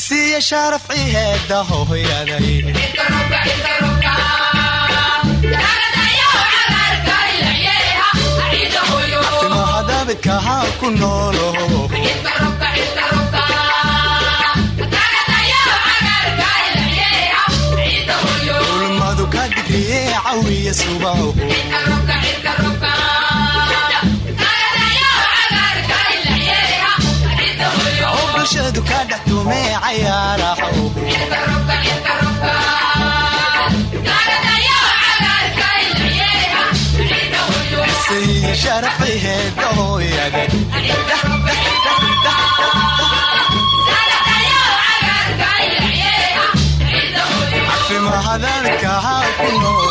isiya sharafci heeda hooyaday timahadabidkahaa ku noolo ulmadu ka digriye cawiya subaho bulshadu ka dhex tume cayaaraho sharafayheedahooyada cafimahadalkahaa ku nool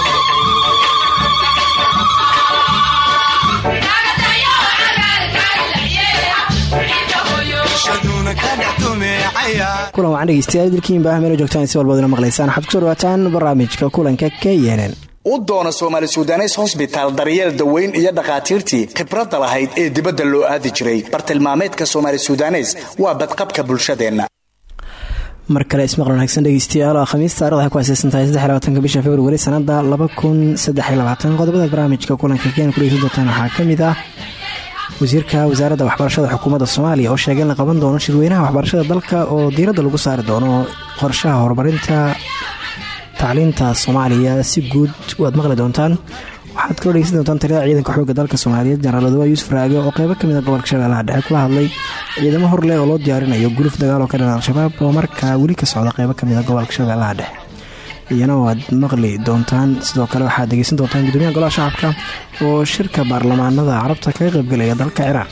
kulan wacan dhegeystayaal dilkiinba ah meelo joogtaan si walbaad ina maqlaysaan. Waxaad ku soo dhawaataan barnaamijka kulanka k nn u doona soomaali sudanes hosbitaal daryeel daweyn iyo dhakhaatiirtii khibradda lahayd ee dibadda loo aadi jiray. Bartilmaameedka soomaali sudanes waa badqabka bulshadeenna. Mar kale ismaqal wanaagsan dhegeystayaal. Khamiis taarikh waxay ku aseysantahay saddexlabaatanka bisha februari sanada qodobada barnaamijka kulanka keen ku dhegeysan doontaan waxaa ka mid ah wasiirka wasaaradda waxbarashada xukuumadda soomaaliya oo sheegay in la qaban doono shirweynaha waxbarashada dalka oo diiradda lagu saari doono qorshaha horumarinta tacliinta soomaaliya. Si guud waad maqli doontaan. Waxaad kaloo dhegeysan doontaan tirada ciidanka xoogga dalka soomaaliyeed jenaraal odowa yuusuf raage oo qeybo ka mid a gobolka shabeellaha dhexe kula hadlay ciidamo horleh oo loo diyaarinayo guluf dagaal oo ka dhan al-shabaab oo markaa weli ka socda qeybo ka mid a gobolka shabeellaha dhexe iyana waad maqli doontaan. Sidoo kale waxaad dhegeysan doontaan gudoomiyaha golaha shacabka oo shirka baarlamaanada carabta kaga qaybgelaya dalka ciraaq.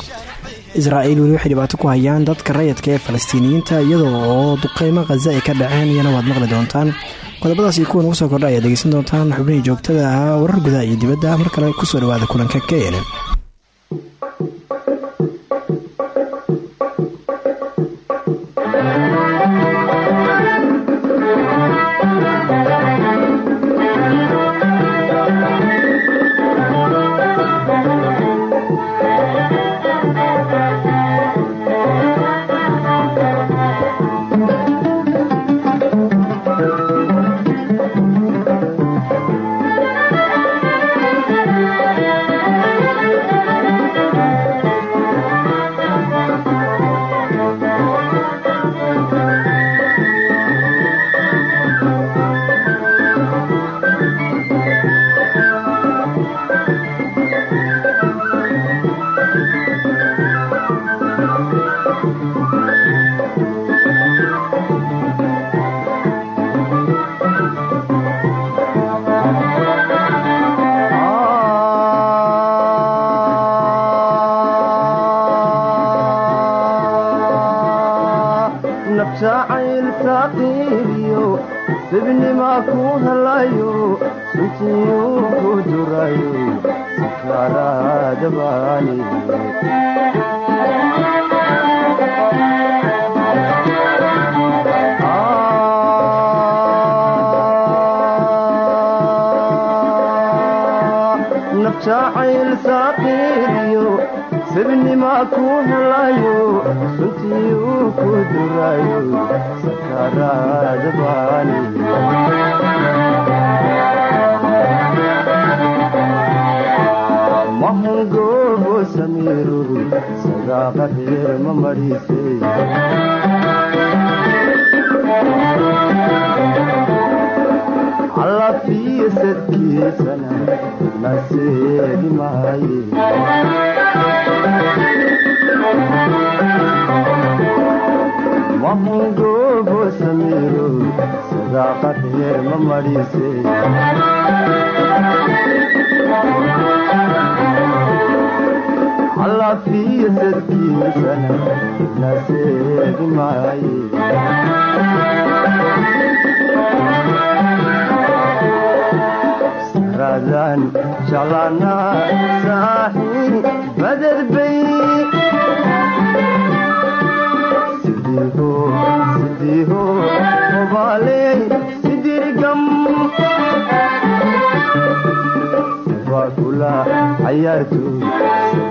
Israa'iil weli waxay dhibaato ku hayaan dadka rayadka ee falastiiniyiinta iyadoo oo duqeymo khaza ay ka dhaceen. Iyana waad maqli doontaan. Qodobadaas iyo kuwa nagu soo kordha ayaad dhegeysan doontaan. Xubnihii joogtada ahaa warar gudaha iyo dibadda mar kale ku soo dhawaada kulanka k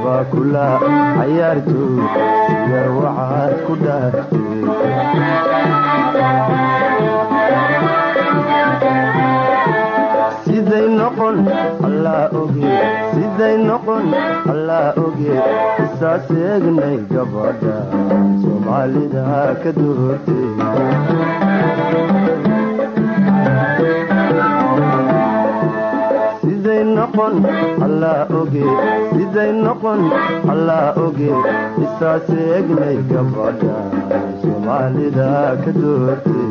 baakula cayaarto yar waxaad ku dhaaftay siday noqon allaa oge. Isaas eegnay gabadha soomaalida ka doortay isaas eegnay gabadha soomaalida ka doortay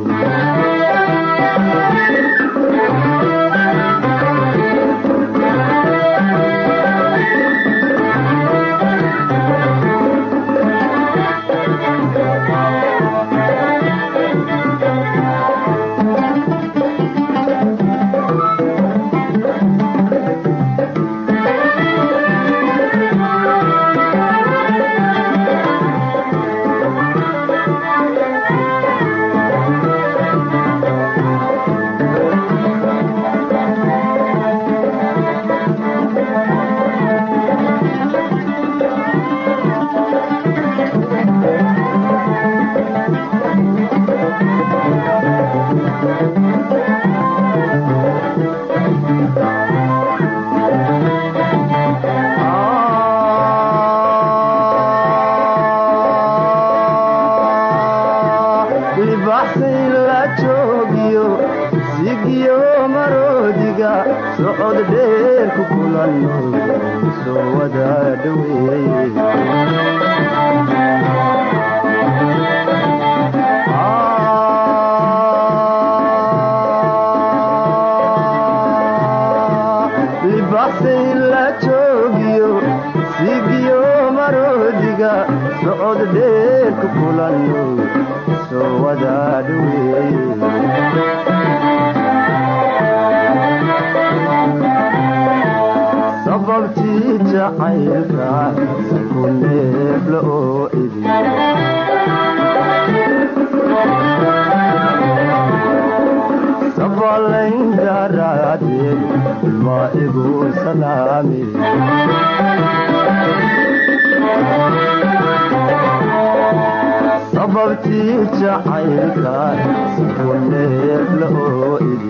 wada sababtii jacaylka ku neefla oo idi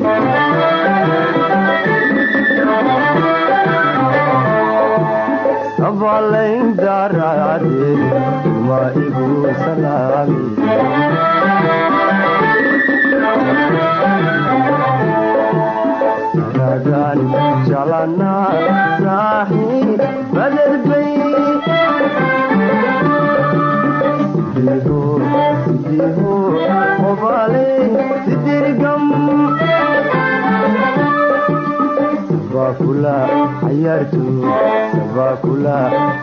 sabalayn daraadeed ma igu salaami sanadan jalana saaxi badedbay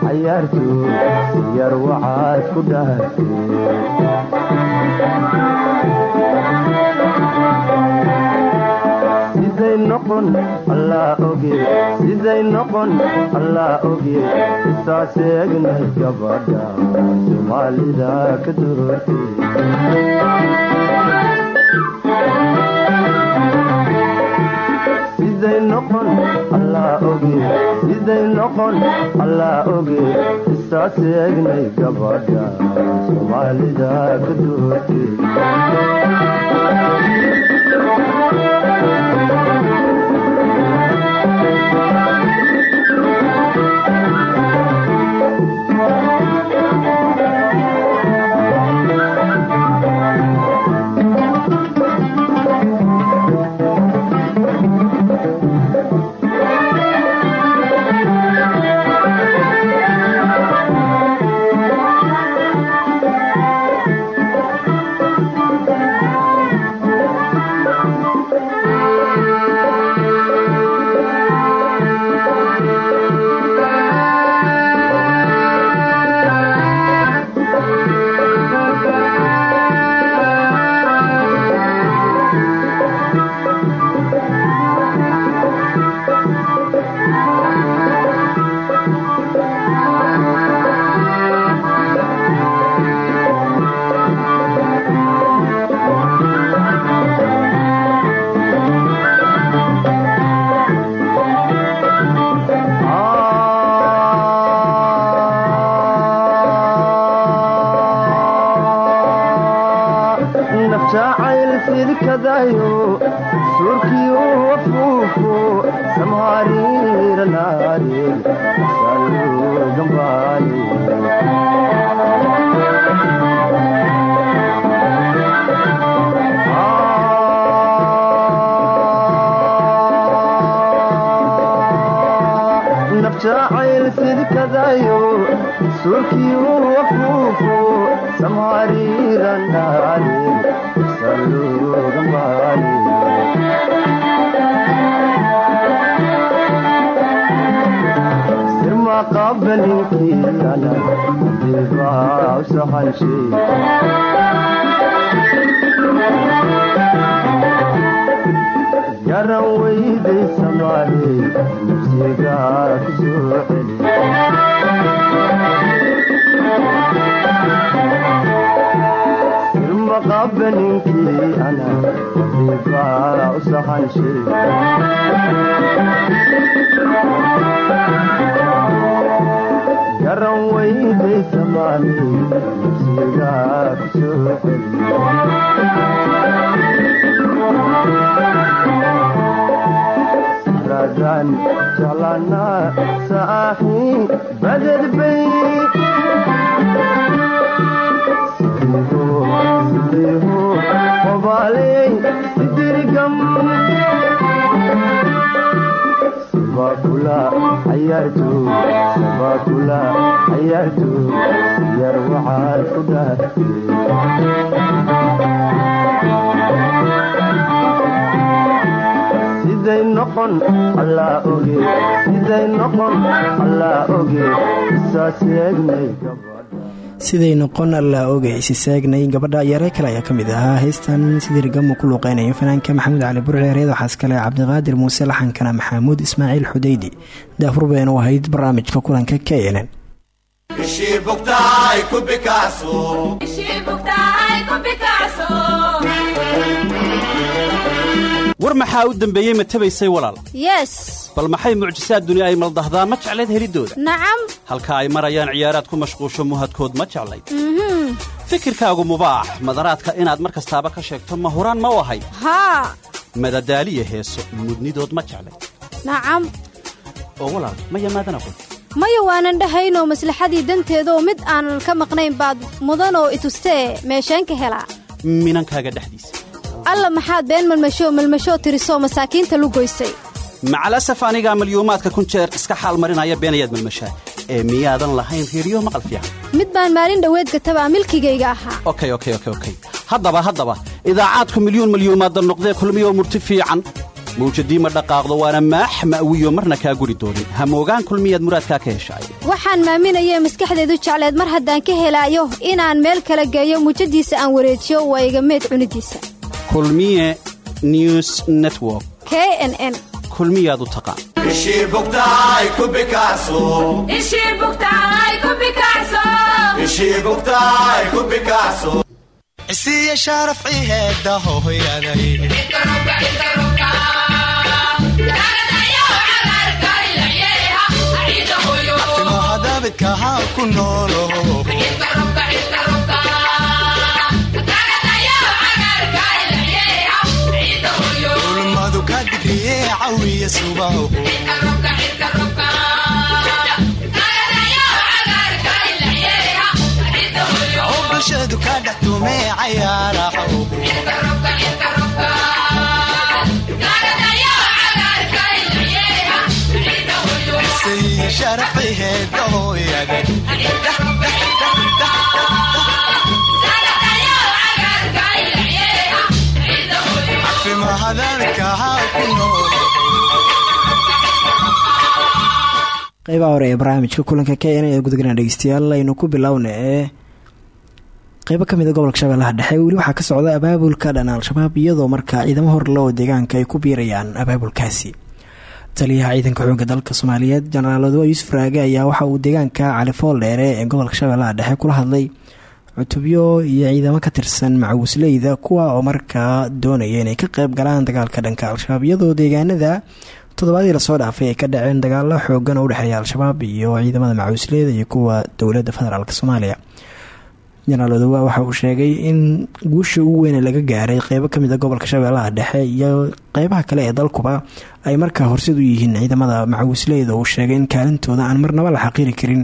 cayaarto yar waxaad ku dhaartay siday noqon allaa oge siday noqon allaa oge isaas eegnay gabadha soomaalida ka doortay noqon siday noqon allaa oge isaas eegnay gabadha soomaalida ka ayaarto sabakula ayaarto yar waxaad ku dhaartay siday noqon allaa oge. Siday noqon allaa oge. Saas eegnay siday noqon allaa ogay isisaagnay gabadha yare kale ayaa ka mid ahaa heystan sidii rigamu ku luuqeynayo fanaanka maxamuud cali burci reed waxaas kale cabdiqaadir muuse laxankana maxamuud ismaaciil xudeydi daafur baynu ahayd barnaamijka kulanka k nn war maxaa u dembeeyey ma tabaysay walaal? Yes. Bal maxay mucjisaad duni ay maldahdaa? Ma jeclayd heliddooda nacam halka ay marayaan ciyaaraad ku mashquusho muhadkood ma jeclayd? Fikirkaagu mubaax madaraadka inaad mar kastaaba ka sheegto ma huraan ma u ahayd haa madadaaliya heeso mudnidood ma jeclayd? Nacam oo walaal ma yamaadana qod maya waanan dhahaynoo maslaxadii danteedaoo mid aanan ka maqnayn baad mudanoo itustee meesheen ka helaa. Minankaaga dhexdiisa alla maxaad been malmashoo malmashoo tirisoo masaakiinta lu goysay. Macalasaf anigaa malyuumaadka kun jeer iska xaal marinaya beenayaad malmashaa. Ee miyaadan lahayn reeriyo maqal fiican. Mid baan maalin dhoweed gatabaa milkigayga ahaa. Okey okey okey okey haddaba haddaba idaacaadku milyuun malyuumaadda noqdee kulmiyoo murti fiican. Mawjadii ma dhaqaaqdo waana maax ma'wiyo marna kaa guri doonin. Hamoogaan kulmiyaad muraadkaa ka heshaay waxaan maaminayee maskaxdeedu jecleed mar haddaan ka helaayo inaan meel kala geeyo. Muujadiisa aan wareejiyo waa iga meed cunidiisa kulmiye news network. K n n. Kulmiyaad u taqaan isiya sharaf ciheeda hooyaday afimohadabidka ha. Ku noolo cawiya subaho bulshadu ka dhex tumee cayaaraho isiya sharaf ciheeda hooyaday afimahadabidka ha ku noolo qeybaha hore ee barnaamijka kulanka k n ee gudagana dhegeystayaal aynu ku bilowna ee qeybo ka mid a gobolka shabeellaha dhexe weli waxaa ka socda abaabulka dhan al-shabaab iyadoo markaa ciidamo horle oo deegaanka ay ku biirayaan abaabulkaasi. Taliyaha ciidanka xoogga dalka soomaaliyeed jenaraal odowa yuusuf raage ayaa waxa uu deegaanka califool dheere ee gobolka shabeellaha dhexe kula hadlay cutubyo iyo ciidamo ka tirsan macawisleyda kuwa oo markaa doonaya inay ka qeyb galaan dagaalka dhanka al-shabaab iyadoo deegaanada toddobaadii la soo dhaafay ay ka dhaceen dagaalo xoogan oo udhexeeya al-shabaab iyo ciidamada macawisleyda iyo kuwa dowladda federaalk soomaaliya. Jenaraal odowa waxa uu sheegay in guusha ugu weyne laga gaaray qeybo ka mid a gobolka shabeellaha dhexe iyo qeybaha kale ee dalkuba ay markaa horseed u yihiin ciidamada macawisleyda uu sheegay in kaalintooda aan marnaba la xaqiiri karin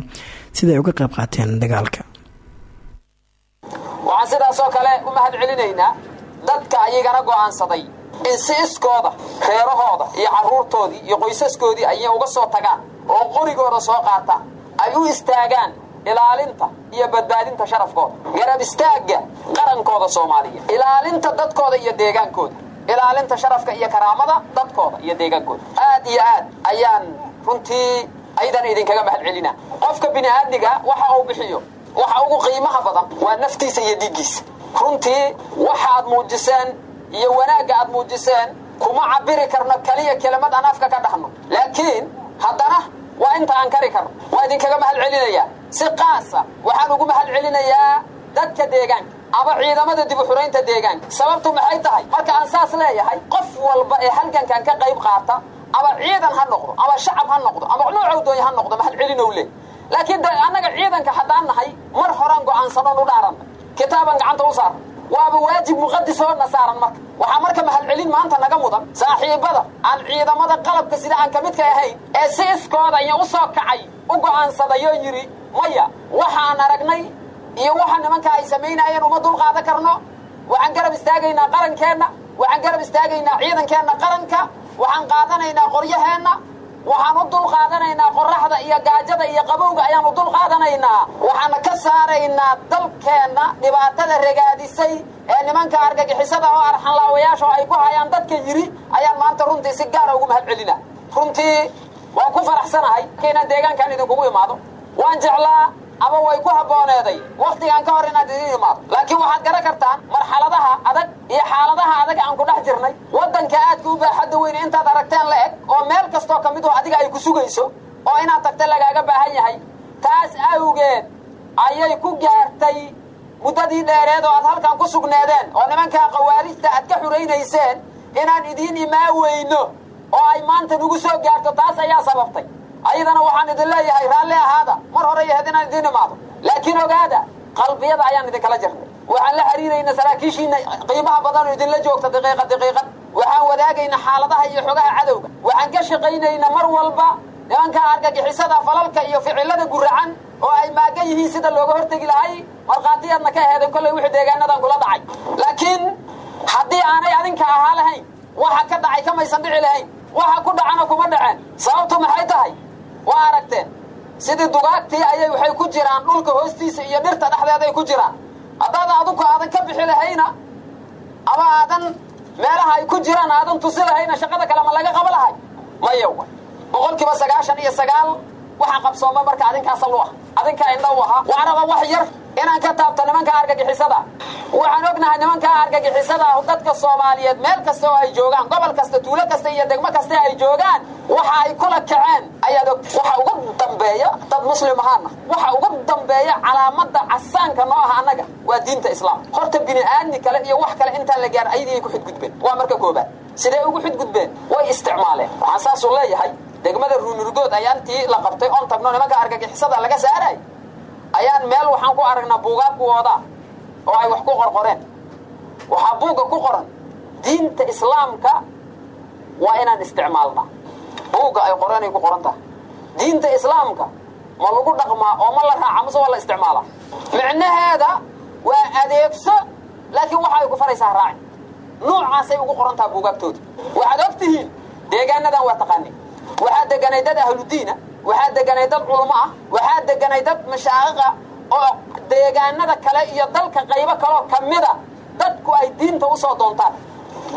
siday uga qayb qaateen dagaalka. Waxaan sidaasoo kale u mahad dadka ayagana go'aansaday in si iskooda reerahooda iyo carruurtoodii iyo qoysaskoodii ayay uga soo tagaan oo qorigooda soo qaataan. Ay u istaagaan ilaalinta iyo badbaadinta sharafkooda. Garab istaagga qarankooda soomaaliya. Ilaalinta dadkooda iyo deegaankooda. Ilaalinta sharafka iyo karaamada dadkooda iyo deegaankooda. Aad iyo aad ayaan runtii aydan idinkaga mahad celina qofka bini'aadmiga waxa uu bixiyo waxa ugu qiimaha badan waa naftiisa iyo dhiiggiisa runtii waxaad muujiseen iyo wanaagga aad muujiseen kuma cabiri karno keliya kelimad aan afka ka dhahno. Laakiin haddana waa inta aan kari karno. Waa idinkaga mahad celinayaa si qaasa waxaan ugu mahad celinayaa dadka deegaanka ama ciidamada dib u xuraynta deegaanka sababtu maxay tahay? Marka aan saas leeyahay qof walba ee halgankan ka qayb qaata ama ciidan ha noqdo ama shacab ha noqdo ama noocow doonya ha noqdo mahad celinow le laakiin annaga ciidanka haddaan nahay mar horaan go'aansanon u dhaaranna kitaaban gacanta u saarna waaba waajib muqadishoodna saaran marka waxaa marka mahadcelin maanta naga mudan saaxiibbada aan ciidamada qalabka sida aan ka midka ahayn ee si iskooda iyo u soo kacay u go'aansadayoo yidhi maya waxaan aragnay iyo waxa nimanka ay samaynayeen uma dul qaadan karno. Waxaan garab istaagaynaa qarankeenna waxaan garab istaagaynaa ciidankeenna qaranka waxaan qaadanaynaa qoryaheenna waxaan u dul qaadanaynaa qoraxda iyo gaajada iyo qabowga ayaan u dul qaadanaynaa. Waxaana ka saaraynaa dalkeenna dhibaatada ragaadisay ee nimanka argagixisada oo arxanlaawayaasha oo ay ku hayaan dadka yidhi ayaan maanta runtii si gaara ugu mahad celina. Runtii waan ku faraxsanahay. Inaan deegaankan idinkugu imaado. Waan jeclaa ama way ku habbooneeday. Wakhtigaan ka hor inaad idin imaado laakiin waxaad garan kartaan marxaladaha adag iyo xaaladaha adag aan ku dhex jirnay. Waddanka aadka u baaxadda weyne intaad aragteen la eg oo meel kastoo ka mid oo adiga ay ku sugayso oo inaad tagta lagaaga baahan yahay taas awgeed ayay ku gaartay muddadii dheereed oo aad halkan ku sugneedeen oo nimankaa khawaarijta aad ka xuraynayseen inaan idiin imaan weyno oo ay maanta nagu soo gaarto taas ayaa sababtay ayadana waxaan idin leeyahay raalli ahaada mar hore yahayd inaan idiin imaado. Laakiin ogaada qalbiyada ayaan idinkala jirnay waxaan la xiriirayna saraakiishiina qiimaha badan oo idinla joogta daqiiqad daqiiqad waxaan wadaagayna xaaladaha iyo xogaha cadowga. Waxaan ka shaqaynayna mar walba nimanka argagixisada falalka iyo ficilada guracan oo ay maagan yihiin sida looga hortegi lahay. Markhaatiyaadna ka aheedeen kollay wixii deegaanadan kula dhacay. Laakiin haddii aanay adinka ahaa lahayn waxa ka dhacay kamaysan dhici lahayn waxa ku dhacana kuma dhaceen sababtu maxay tahay waa aragteen sidii dugaagtii ayay waxay ku jiraan dhulka hoostiisa iyo dhirta dhexdeeday ku jiraan. Haddaad adinku aadan ka bixi lahayna ama aadan meelaha ay ku jiraan aadan tusi lahayna shaqada kale ma laga qaba lahay. Maya wa boqolkiiba sagaashan iyo sagaal waxaa qabsooma marka adinkaasa lu ah adinkaa indha u ahaa waxraba wax yar inaan ka taabto nimanka argagixisada. Waxaan ognahay nimankaa argagixisada ah dadka soomaaliyeed meel kasta oo ay joogaan gobol kasta tuulo kasta iyo degmo kasta ay joogaan waxa ay kula kaceen. Ayaad og waxa ugu dambeeya dad muslim ahaana waxa ugu dambeeya calaamada casaanka noo ah annaga waa diinta islaam. Horta bini'aadmi kale iyo wax kale intaan la gaar ayadii ku xidgudbeen waa marka koobaad sidee ugu xidgudbeen way isticmaaleen. Waxaan saasuu leeyahay. Degmada ruunurgood ayaantii la qabtay. Oon tagno nimanka argagixisada laga saaray ayaan meel waxaan ku aragnaa buugaag kuwooda oo ay wax ku qorqoreen. Waxaa buugga ku qoran diinta islaamka waa inaan isticmaalnaa. Buugga ay qoreen ay ku qoran tahay diinta islaamka ma lagu dhaqmaa oo ma la raaca mase waa la isticmaalaa. Micnaheeda waa adeegso laakiin waxa ay ku faraysaa raaci. Nuucaasay ugu qoran taha buugaagtooda. Waxaad og tihiin deegaanadan waa taqaani waxaa deganay dad ahludiina waxaa deganay dad culummo ah. Waxaa deganay dad mashaa'iqa oo deegaanada kale iyo dalka qaybo kaloo ka mida dadku ay diinta u soo doontaan.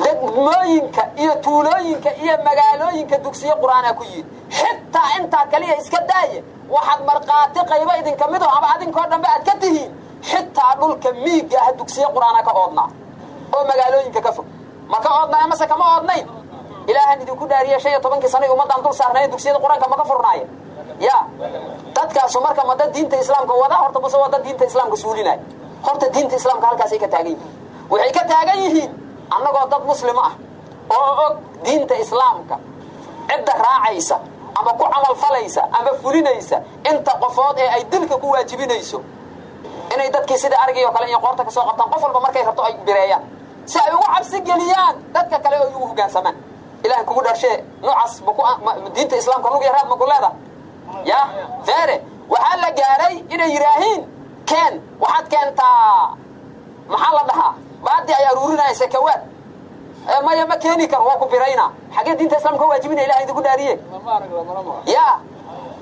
Degmooyinka iyo tuulooyinka iyo magaalooyinka dugsiyo qur'aanaa ku yihiin xitaa intaa kaliya iska daaya waxaad markhaati qaybo idinka mido ama adinkoo dhanbe aad ka tihiin. Xitaa dhulka miigga ah dugsiyo qur'aanaa ka oodnaa. Oo magaalooyinka ka fog. Ma ka oodnaayo mase kama oodnayn ilaahan idinku dhaariye shan iyo tobankii sana ummaddaan dul saarnayn dugsiyada qur'aanka maka furnaaya ya dadkaasu marka ma dad diinta islaamka wada horta mase waa dad diinta islaamka suulinaya horta diinta islaamka halkaasay ka taagan yihiin. Waxay ka taagan yihiin annagoo dad muslimo ah oo og diinta islaamka. Cidda raacaysa ama ku camalfalaysa ama fulinaysa inta qofood ee ay dilka ku waajibinayso. Inay dadkii sida arigii oo kale iyo qoorta ka soo qabtaan qof walba markay rabto ay bireeyaan. Si ay ugu cabsi geliyaan dadka kale oo ugu hoggaansamaan ilahay kugu dharshee noocaas diinta islaamka lug iyo raad maku leeda ya feere waxaa la gaaray inay yidhaahiin keen waxaad keentaa. Maxaa la dhahaa? Baadii ay aruurinaya sakawaad maya ma keeni karo waa ku birayna xaggee diinta islaamka ka waajibina ilahay idinku dhaariye ya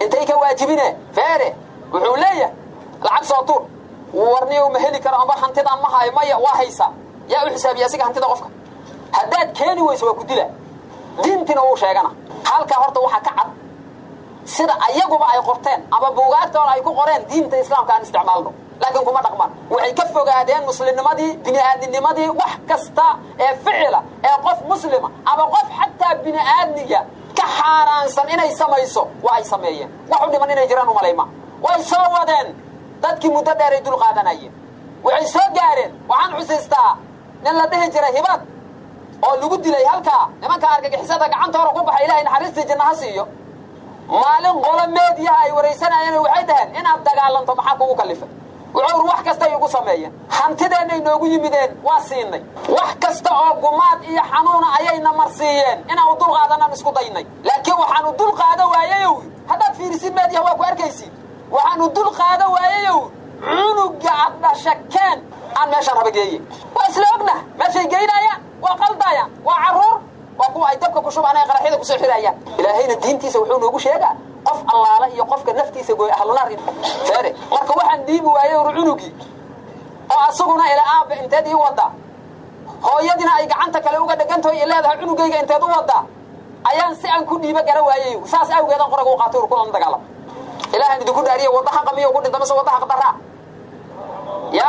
intay ka waajibine feere wuxuu leeyahay lacag soo tuur. Warniyo ma heli karo amba hantidaan ma hayo maya waa haysaa yaa u xisaabiya asiga hantida qofka. Haddaad keeni weyso waa ku dila diintina wuu sheegana. Halkaa horta waxaa ka cad sida ayaguba ay qorteen ama buugaagtooda ay ku qoreen diinta islaamka aan isticmaalno. Laakiin kuma dhaqmaan. Waxay ka fogaadeen muslimnimadii bini'aadinimadii wax kasta ee ficila ee qof muslima ama qof xataa bini'aadniga ka xaaraansan inay samayso waa ay sameeyeen. Wax u dhiman inay jiraan umalayma way soo wadeen. Dadkii muddo dheer ay dul qaadanayeen. Waxay soo gaareen. Waxaan xusiistaa nin la dhihi jiray hibaad oo lagu dilay halkaa nimanka argagixisada gacantoora ku baxay ilahay naxariistii janna ha siiyo. Maalin qolo meediyaha ay waraysanayeen waxay dhaheen inaad dagaalanto maxaa kugu kallifay wuxuu wax kastay igu sameeyeen hantideennay noogu yimideen waa siinay. Wax kasta oo gumaad iyo xanuuna ayayna marsiiyeen. Inaanu dul qaadanaan isku daynay. Laakiin waxaanu dul qaada waayayow haddaad fiirisid meediyaha waa ku arkaysiin waxaanu dul qaada waayayow cunuga ad dhashakeen. Aan meeshaan habageeye waa isla ogna. Meeshay geynayaan waa qaldayaan waa carruur waa kuwa ay dabka ku shubaan ee qaraxyada ku soo xirayaan. Ilaahayna diintiisa wuxuu noogu sheegaa qof allaala iyo qofka naftiisa gooy ahlunaar feere marka waxaan dhiibi waaye ur cunugii oo asaguna ila aabba inteed ii wadda hooyadina ay gacanta kale uga dhegantaho i leedahay cunugayga inteed u wadda ayaan si aan ku dhiibo gara waayey saas awgeedan qoraga u qaatay ur kulan dagaalam ilaahaan idinku dhaariya wadda haqa miyo ku dhinta mise wadda haq daraa ya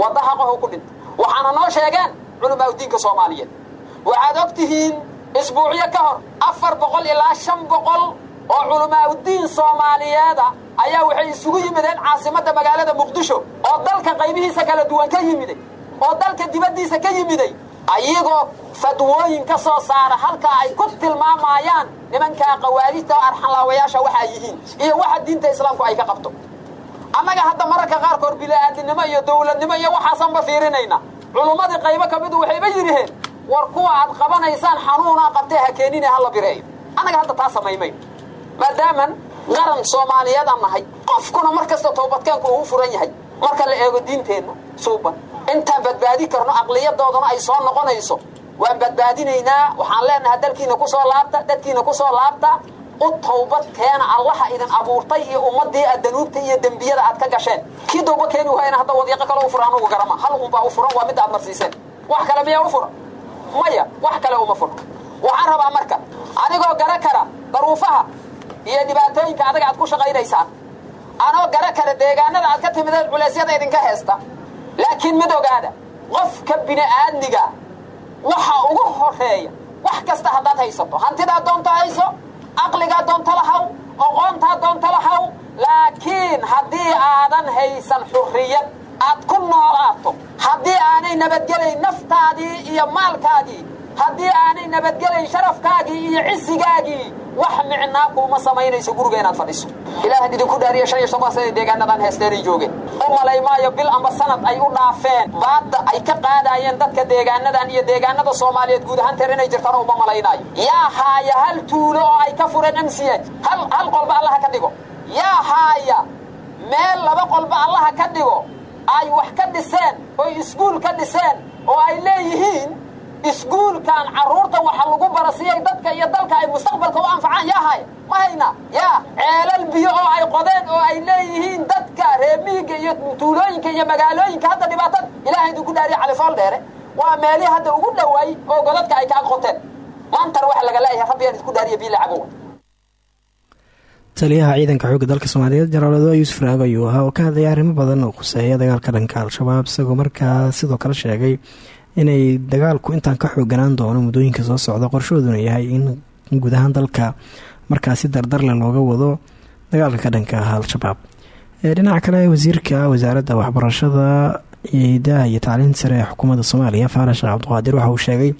wadda haqaho ku dhinta waxaana noo sheegeen culamaa diinka soomaaliyeed. Waxaad og tihiin isbuucyo ka hor afar boqol ilaa shan boqol oo culamaauddiin soomaaliyeeda ayaa waxay isugu yimideen caasimadda magaalada muqdisho oo dalka qaybihiisa kala duwan ka yimiday oo dalka dibaddiisa ka yimiday ayagoo fadwooyin ka soo saara halkaa ay ku tilmaamayaan nimankaa khawaarijta oo arxanlaawayaasha waxaa yihiin iyo waxa diinta islaamku ay ka qabto. Annaga hadda mararka qaarkood bila'aadinimo iyo dawladnimo iyo waxaasanba fiirinayna culummadii qaybo ka midu waxayba yidhiheen war kuwa aad qabanaysaan xanuunaa qabtee ha keenine hala bireeyo. Annaga hadda taa samaymay. Maadaaman qaran soomaaliyeed aan nahay qofkuna mar kasta toobadkeenku uu furan yahay. Marka la eego diinteenna suuban. Intaan badbaadi karno aqliyadoodana ay soo noqonayso. Waan badbaadinaynaa waxaan leenahay dalkiina ku soo laabta dadkiina ku soo laabta u tawbad keena allaha idin abuurtay iyo ummadii aad danuubta iyo dembiyada aad ka gasheen. Kii dawba keeni waayana hadda wadiiqo kale u furan anugu garama. Hal unbaa u furan waa midda aad marsiiseen. Wax kale miyaa u furan maya wax kale uma furno waxaan rabaa marka anigoo gara kara daruufaha iyo dhibaatooyinka adaga aad ku shaqaynaysaan anoo gara kara deegaanada aad ka timideen culeysyada idinka heesta laakiin mid ogaada qofka bini'aadmiga waxa ugu horreeya wax kasta haddaad haysato. Hantidaa doonto hayso caqligaa doonto lahaw oqoontaa doonto lahaw laakiin haddii aadan haysan xurriyad aad ku noolaato haddii aanay nabadgelayn naftaadii iyo maalkaagii haddii aanay nabadgelayn sharafkaagii iyo cisigaagii wax micnaa kuuma samaynayso guriga inaad fadhiso. Ilaahan idinku dhaariya shan iyo toban sana deegaanadan heesteenay joogeen u malay maayo bil amba sanad ay u dhaafeen. Baadda ay ka qaadaayeen dadka deegaanadan iyo deegaanada soomaaliyeed guud ahaan teer inay jirtana uma malaynaayo. Yaa haaya hal tuulo oo ay ka fureen hal hal qolba allaha ka dhigo. Yaa haaya meel laba qolba allaha ka dhigo. Ay wax ka dhiseen oy iskuul ka dhiseen oo ay leeyihiin iskuulkan carruurta waxa lagu barasiyay dadka iyo dalka ay mustaqbalka u anfacaan. Yaa haya ma hayna yaa ceelal biyo oo ay qodeen oo ay leeyihiin dadka reemiyiga iyo tuulooyinka iyo magaalooyinka. Hadda dhibaatada ilahay idinku dhaariya califool dheere. Waa meelihii hadda ugu dhowaay oo godadka ay kaa qoteen. Maantana waxa laga leeyahay rabbiyaan idinku dhaariya biila cabowa taliyaha ciidanka xoogga dalka soomaaliyeed jenaraal yuusuf raab ayuu ahaa oo ka hadlaya arrimo badan oo khuseeya dagaalka dhanka al-shabaab. Isagoo markaa sidoo kale sheegay inay dagaalku intaan ka xooganaan doono muddooyinka soo socda qorshahooduna yahay in guud ahaan dalka markaasi dardarle looga wado dagaalka ka dhanka ah al-shabaab dhinaca kale wasiirka wasaaradda waxbarashada hidaha iyo tacliinta sare ee xukuumadda soomaaliya faarax sheekh cabdiqaadir waxa uu sheegay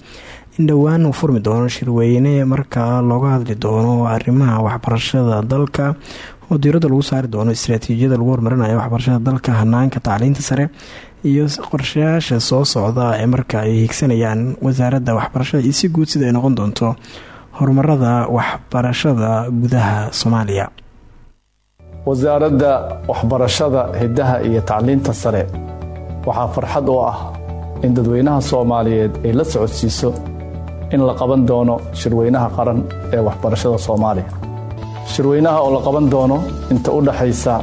in dhowaan uu furmi doono shirweyne markaa looga hadli doono arrimaha waxbarashada dalka. Oo diiradda lagu saari doono istaraatiijiyada lagu horumarinayo waxbarashada dalka hanaanka tacliinta sare iyo qorshayaasha soo socda ee marka ay higsanayaan wasaaradda waxbarashada iyo si guud sida ay noqon doonto horumarada waxbarashada gudaha soomaaliya. Wasaaradda waxbarashada hiddaha iyo tacliinta sare waxaa farxad u ah in dadweynaha soomaaliyeed ay la socodsiiso in la qaban doono shirweynaha qaran ee waxbarashada soomaaliya. Shirweynaha oo la qaban doono inta u dhaxaysa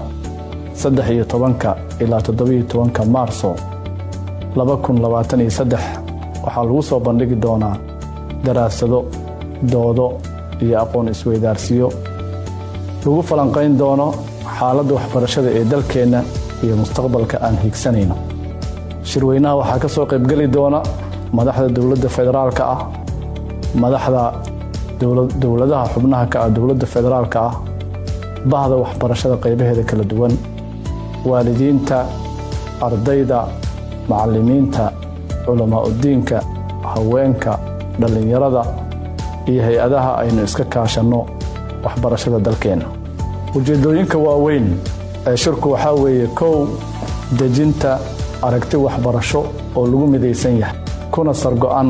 saddex iyo tobanka ilaa toddobiyo tobanka maarso laba kun labaatan iyo saddex waxaa lagu soo bandhigi doonaa daraasado doodo iyo aqoon isweydaarsiyo. Lagu falanqayn doono xaaladda waxbarashada ee dalkeenna iyo mustaqbalka aan hiigsanayno shirweynaha waxaa ka soo qaybgeli doona madaxda dowladda federaalka ah madaxda dowladaha xubnaha ka ah dowladda federaalka ah bahda waxbarashada qaybaheeda kala duwan waalidiinta ardayda macallimiinta culamaa udiinka haweenka dhallinyarada iyo hay'adaha aynu iska kaashanno waxbarashada dalkeenna ujeeddooyinka waaweyn ee shirku waxaa weeye kow dejinta aragti waxbarasho oo lagu midaysan yahay kuna sargo'an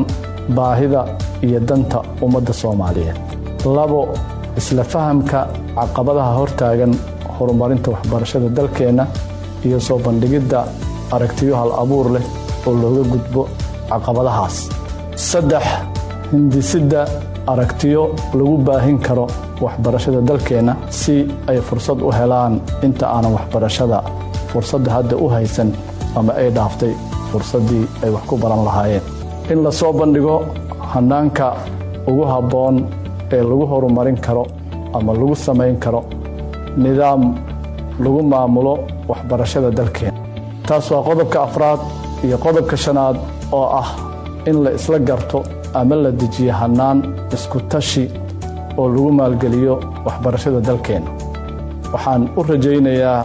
baahida iyo danta ummadda soomaaliyeed. Labo isla fahamka caqabadaha hortaagan horumarinta waxbarashada dalkeenna iyo soo bandhigidda aragtiyo hal abuur leh oo looga gudbo caqabadahaas. Saddex hindisidda aragtiyo lagu baahin karo waxbarashada dalkeenna si ay fursad u helaan inta aanan waxbarashada. Fursadda hadda u haysan ama ay dhaaftay fursaddii ay wax ku baran lahaayeen. In la soo bandhigo hannaanka ugu habboon ee lagu horumarin karo ama lagu samayn karo. Nidaam lagu maamulo waxbarashada dalkeena. Taas waa qodobka afraad iyo qodobka shanaad oo ah in la isla garto ama la dejiyo hannaan isku tashi oo lagu maalgeliyo waxbarashada dalkeenna waxaan u rajaynayaa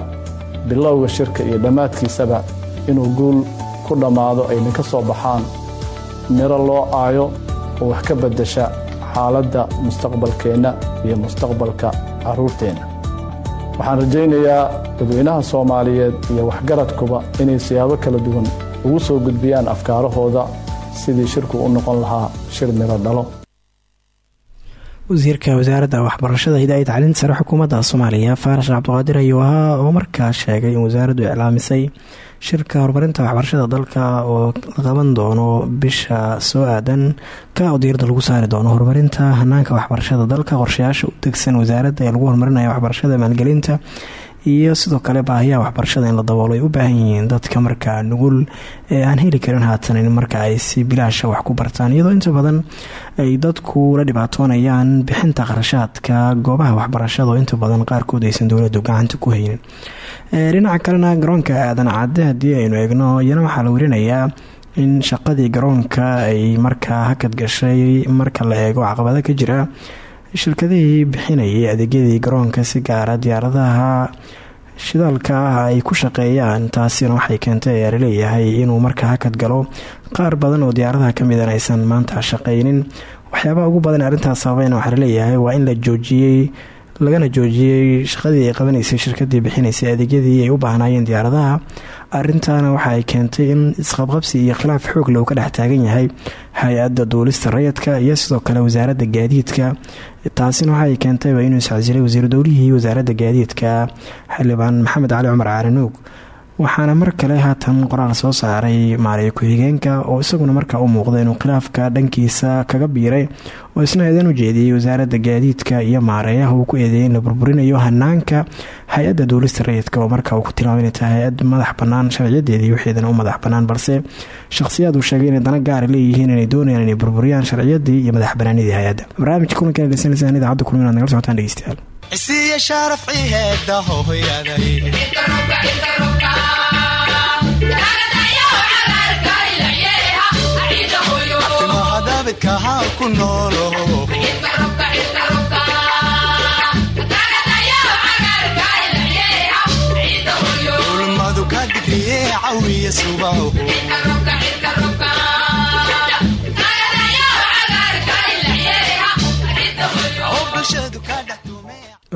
bilowga shirka iyo dhammaadkiisaba inuu guul ku dhammaado ayna ka soo baxaan miro loo aayo oo wax ka beddesha xaaladda mustaqbalkeenna iyo mustaqbalka carruurteenna waxaan rajaynayaa dadweynaha soomaaliyeed iyo waxgaradkuba inay siyaabo kala duwan ugu soo gudbiyaan afkaarahooda sidii shirku u noqon lahaa shir miro dhalo wasiirka wasaaradda waxbarashada hidaaya tacliinta sare xukuumadda soomaaliya faarash cabdiqaadir ayuu ahaa oo markaa sheegay in wasaaraddu iclaamisay shirka horumarinta waxbarashada dalka oo la qaban doono bisha soo aadan ka diirada lagu saari doono horumarinta hanaanka waxbarashada dalka qorshayaasha u degsan wasaaradda ee lagu horumarinayo waxbarashada maalgelinta iyo sidoo kale baahiyaha waxbarashada in la daboolo ay u baahan yihiin dadka markaa nugul ee aan heli karin haatan in marka ay si bilaasha wax ku bartaan. Iyadoo inta badan ay dadku la dhibaatoonayaan bixinta qarashaadka goobaha waxbarashada inta badan qaarkood aysan dowladdu gacanta ku haynin. Dhinaca kalena garoonka aadan cadde haddii aynu eegno iyana waxaa la werinayaa in shaqadii garoonka ay markaa hakad gashay marka la eego caqabada ka jira shirkadihii bixinayay adeegyadii garoonka si gaara diyaaradaha. Shidaalka ah ay ku shaqeeyaan taasina waxay keentay ayaa inuu markaa hakad galo. Qaar badan oo diyaaradaha kamidan aysan maanta shaqeynin. Waxyaabaha ugu badan arrintaas sababayna waxaa la leeyahay waa in la joojiyey lagana joojiyey shaqadii ay qabanaysay shirkadii bixinaysay adeegyadii ay u baahnaayeen diyaaradaha. Arintaana waxa ay keentay in isqabqabsi iyo khilaaf xoog leh uu ka dhex taagan yahay hay'adda duulista rayadka iyo sidoo kale wasaaradda gaadiidka taasina waxa ay keentayba inuu iscasilay wasiiru dowlihii wasaaradda gaadiidka xildhibaan maxamed cali cumar caarinuug waxaana mar kale haatan qoraal soo saaray maariyo ku-xigeenka oo isaguna markaa u muuqda inuu khilaafka dhankiisa kaga biiray oo isna eedan u jeediyey wasaaradda gaadiidka iyo maareeyaha uu ku eedeeyay in la burburinayo hanaanka hay'adda duulista rayidka oo markaa uu ku tilmaamay inay tahay hay'ad madax bannaan sharciyadeedii wixiidana u madax bannaan balse shakhsiyaad uu sheegay inay dana gaara leeyihiin inay doonayaan inay burburiyaan sharciyadii iyo madax banaanidii hay'adda. Barnaamijka kulankan dhegeysanaysan idaacadda kulmi inaad nagala socotaan dhegeystayaal isiya sharafci heeda hooyaday timahadabidka haan ku noolo ulmadu ka digriye cawiya subaho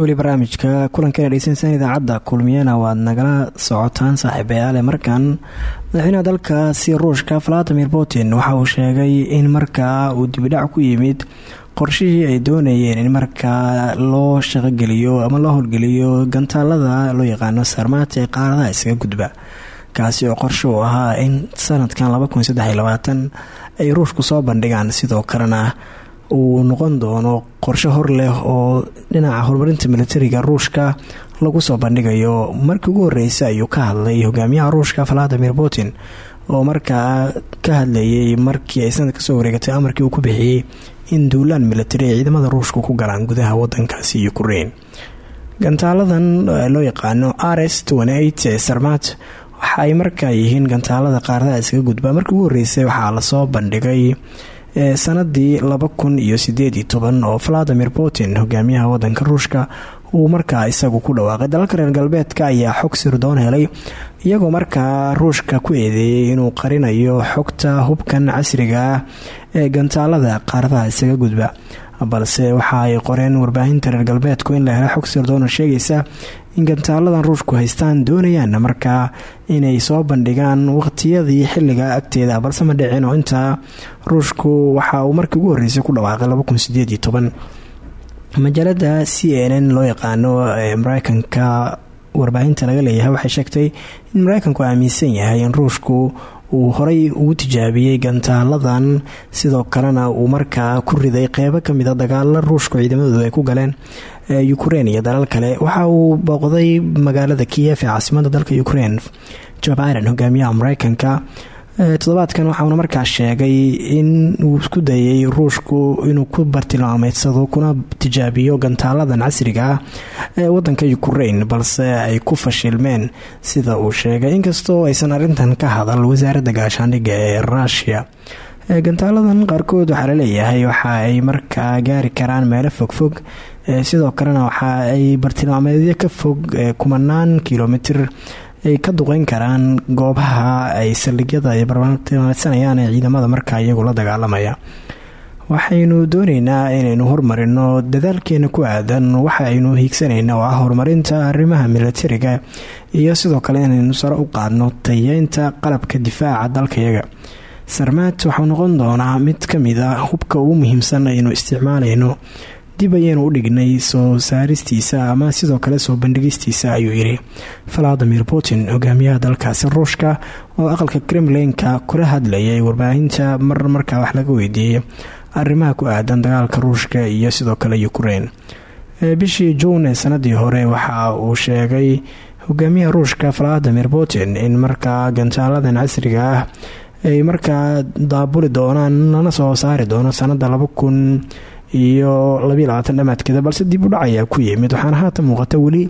weli barnaamijka kulankan dhegeysaneysaan idaacadda kulmiyana waad nagala socotaan saaxiibayaale. Markan madaxweynaha dalkaasi ruushka valadimir putin waxa uu sheegay in markaa uu dibidhac ku yimid qorshihii ay doonayeen in markaa loo shaqogeliyo ama loo howlgeliyo gantaalada loo yaqaano sarmaati ee qaaradaha isaga gudba kaasi oo qorshe uu ahaa in sanadkan ay ruushku soo bandhigaan. Sidoo kalena uu noqon doono qorshe hor leh oo dhinaca horumarinta militariga ruushka lagu soo bandhigayo. Markii ugu horreysay ayuu ka hadlay hogaamiyaha ruushka valadimir putin oo markaa ka hadlayay markii ay sanad ka soo wareegatay amarkii uu ku bixiyey in duulaan militari ay ciidamada ruushka ku galaan gudaha wadankaasi ukraine. Gantaaladan loo yaqaano r s ee sarmat waxa markaa yihiin gantaalada qaaradaha iskaga gudba. Markii ugu horreysay waxaa la soo bandhigay sanadii laba kun iyo sideed toban oo valadimir putin hogaamiyaha wadanka ruushka uu markaa isagu ku dhawaaqay. Dalalka reer galbeedka ayaa xog sirdoon helay iyagoo markaa ruushka ku eedeeyay inuu qarinayo xogta hubkan casriga ah ee gantaalada qaaradaha isaga gudba. Balse waxa ay qoreen warbaahinta reer galbeedku in la helo xog sirdoona sheegaysa in gantaaladan ruushku haystaan doonayaan markaa inay soo bandhigaan waqtiyadii xilliga agteeda balse ma dhicin oo intaa ruushku waxa uu markii ugu horreysay ku dhawaaqay majaalada c n loo yaqaano ee mareykanka warbaahinta laga leeyahay waxay sheegtay in mareykanku aaminsan yahay in ruushku uu horay ugu tijaabiyey gantaaladan sidoo kalena uu markaa ku riday qeybo kamida dagaalo ruushku ciidamadoodu ay ku galeen ukrein iyo dalal kale. Waxa uu booqday magaalada kiyef ee caasimada dalka ukrein joe biden hogaamiyaha mareykanka toddobaadkan waxauna markaa sheegay in uu isku dayay ruushku inuu ku bartilmaameysado kuna tijaabiyo gantaaladan casriga ah ee wadanka ukrein balse ay ku fashilmeen sida uu sheegay. Inkastoo aysan arintan ka hadal wasaaradda gaashaandhigga ee rushia gantaaladan qaarkood waxaa la leeyahay waxa ay markaa gaari karaan meelo fogfog sidoo kalena waxa ay bartilmaameedyo ka fog kumanaan kilomitir ay ka duqeyn karaan goobaha ay saldhigyada ay bartilmaameysanayaan ee ciidamada markaa iyagu la dagaalamaya. Waxaynu dooneynaa inaynu horumarino dadaalkeena ku aadan waxa aynu hiigsanayna oo ah horumarinta arrimaha militariga iyo sidoo kale inaynu sare u qaadno tayeynta qalabka difaaca dalkayaga sarmaad waxuu noqon doonaa mid ka mid a hubka ugu muhiimsan aynu isticmaalayno dib ayaynu u dhignay soo saaristiisa ama sidoo kale soo bandhigistiisa ayuu yidhi. Valadimir putin hogaamiyaha dalkaasi ruushka oo aqalka kremlinka kula hadlayay warbaahinta mar markaa wax laga weydiiyey arrimaha ku aadan dagaalka ruushka iyo sidoo kale ukrein bishii juun sanadii hore waxa uu sheegay hogaamiyaha ruushka valadimir putin in markaa gantaaladan casriga ah ay markaa daabuli doonaan lana soo saari doono sanada iyo dhamaadkeeda balse dib u dhac ayaa ku yimid. Waxaana haatan muuqata weli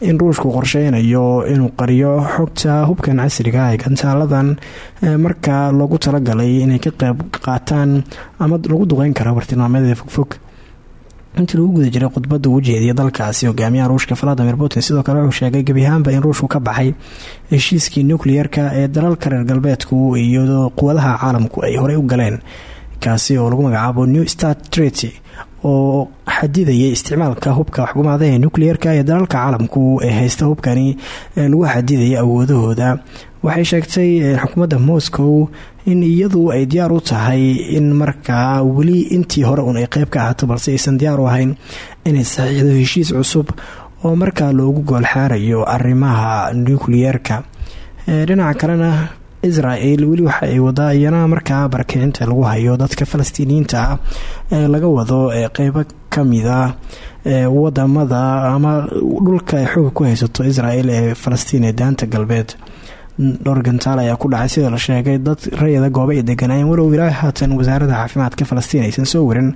in ruushku qorsheynayo inuu qariyo xogta hubkan casriga ee gantaaladan markaa loogu talagalay inay ka qeyb qaataan ama lagu duqeyn karo bartilmaameeda fogfog. Intii lagu guda jiray khudbada uu jeediya dalkaasi hogaamiyaha ruushka valadimir putin sidoo kale wuxuu sheegay gebiahaanba in ruushku ka baxay heshiiskii nukliyeerka ee dalalka reer galbeedku iyo quwadaha caalamku ay horey u galeen kaasi oo lagu magacaabo new star treaty oo xadidayay isticmaalka hubka waxgumaada ee nukliyeerka ee dalalka caalamku ee haysta hubkani lagu xadidaya awoodahooda waxay sheegtay xukuumadda moscow in iyadu ay diyaar u tahay in markaa weli intii hore un ay qeyb ka ahaato balse aysan diyaar u ahayn inay saxiixdo heshiis cusub oo markaa loogu goolxaarayo arrimaha nukliyeerka dhinaca kalena israel weli waxa ay wadaa iyana markaa barakicinta lagu hayo dadka falastiiniyiinta ah ee laga wado ee qeybo kamida ee waddamada ama dhulka ay xooga ku haysato israel ee falastiin ee daanta galbeed. Dhowr gantaal ayaa ku dhacay sida la sheegay dad rayada gooba ay deganaayeen walow ilaa haatan wasaaradda caafimaadka falastiin aysan soo warin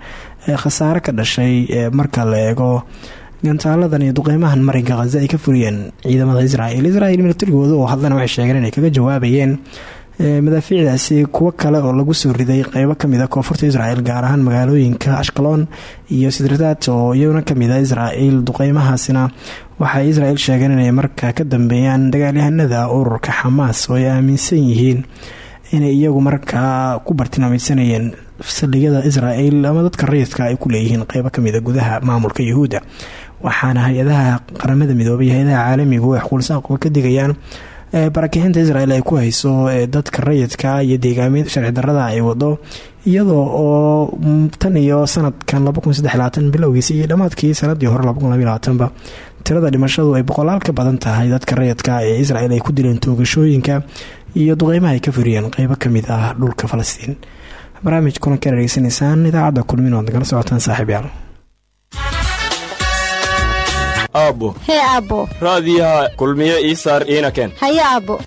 khasaare ka dhashay marka la eego gantaaladan iyo duqeymahan marinka khaza ay ka furiyeen ciidamada israel israel militarigooda oo hadlana waxay sheegeen inay kaga jawaabayeen madaafiicdaasi kuwo kale oo lagu soo riday qeybo ka mid a koonfurta israel gaar ahaan magaalooyinka ashqaloon iyo sidradaad oo iyaguna ka mid a israel duqeymahaasina. Waxay israel sheegeen inay markaa ka dambeeyaan dagaalyahanada ururka xamaas oo ay aaminsan yihiin inay iyagu markaa ku bartilmaameysanayeen saldhigyada israel ama dadka rayidka ay ku leeyihiin qeybo kamida ah gudaha maamulka yahuudda waxaana hay'adaha qaramada midoobay hay'adaha caalamigu ay xuquulsaaqoba ka digayaan barakixinta israel ay ku hayso dadka rayidka iyo deegaamin sharci darada ay wado iyadoo oo tan iyo sanadkan bilowgiisa iyo dhammaadkii sanadii hore ba tirada dhimashadu ay boqolaal ka badan tahay dadka rayidka ee israel ay ku dileen toogashooyinka iyo duqeymaha ay ka furiyeen qeybo ka mid ah dhulka falastiin. Barnaamij kulan ka dhegeysanaysaan idaacadda kulmin oad nagala socotaan saaxiibyaal aabbo hee aabbo raadiyaha kulmiye ii saar iina ken haye aabbo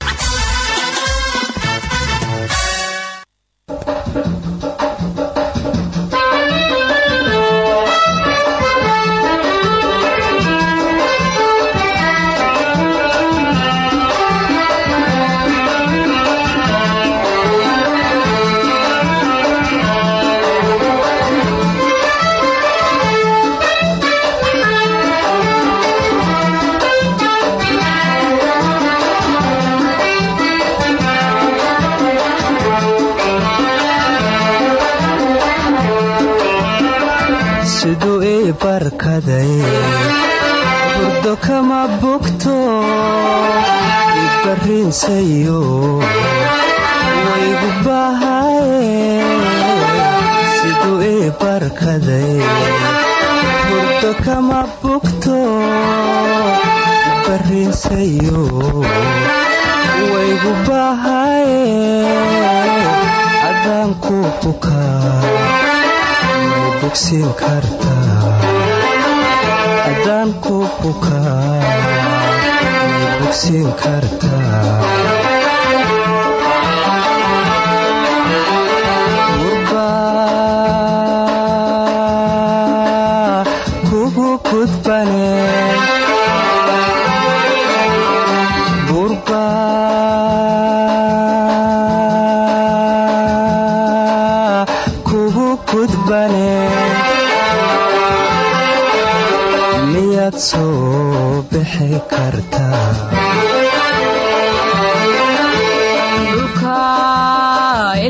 burdo kama bogto ibarriinsayo waygu bahaye siduu ii barkaday kama bogto ibarriinsayo waygu bahaye adaanku bukaa may bogsiin kartaa haddaan ku bukaa may bogsiin kartaa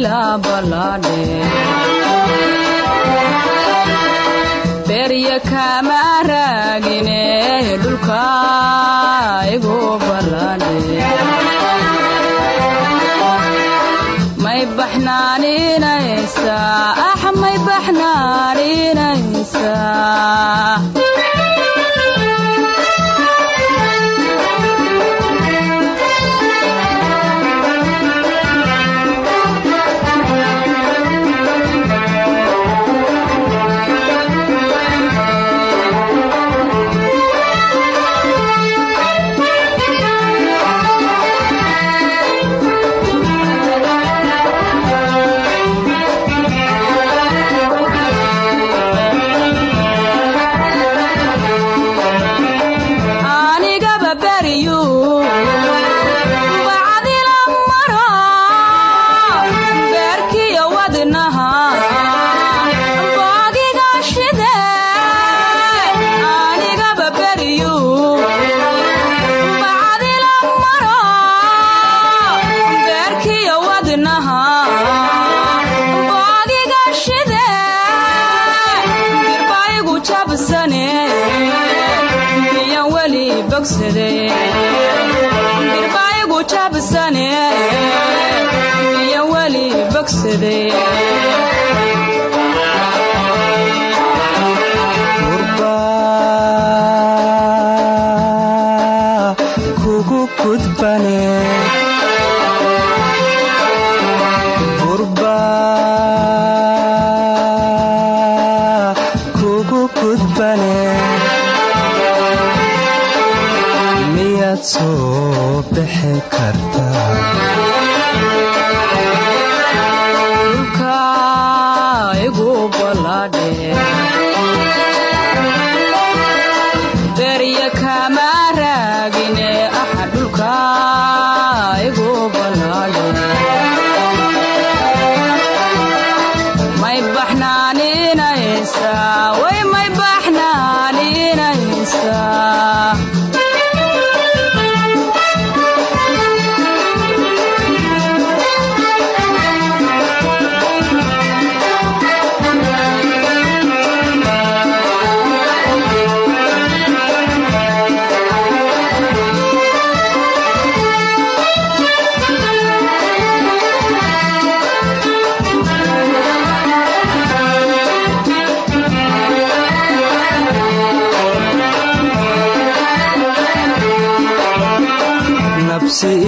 ilaa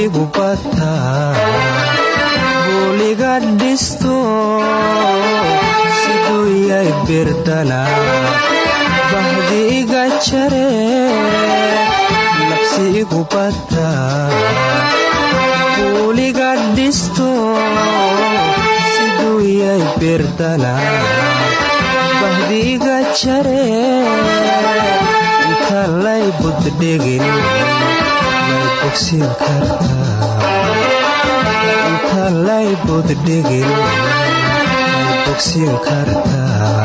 igu bataa buuliga dhisto siduu yay birdhana bahdi iga jare nafsi igu bataa buuliga dhisto siduu yay birdhana bahdi iga jare inta buddhigin buddhigin may bogsin kartaa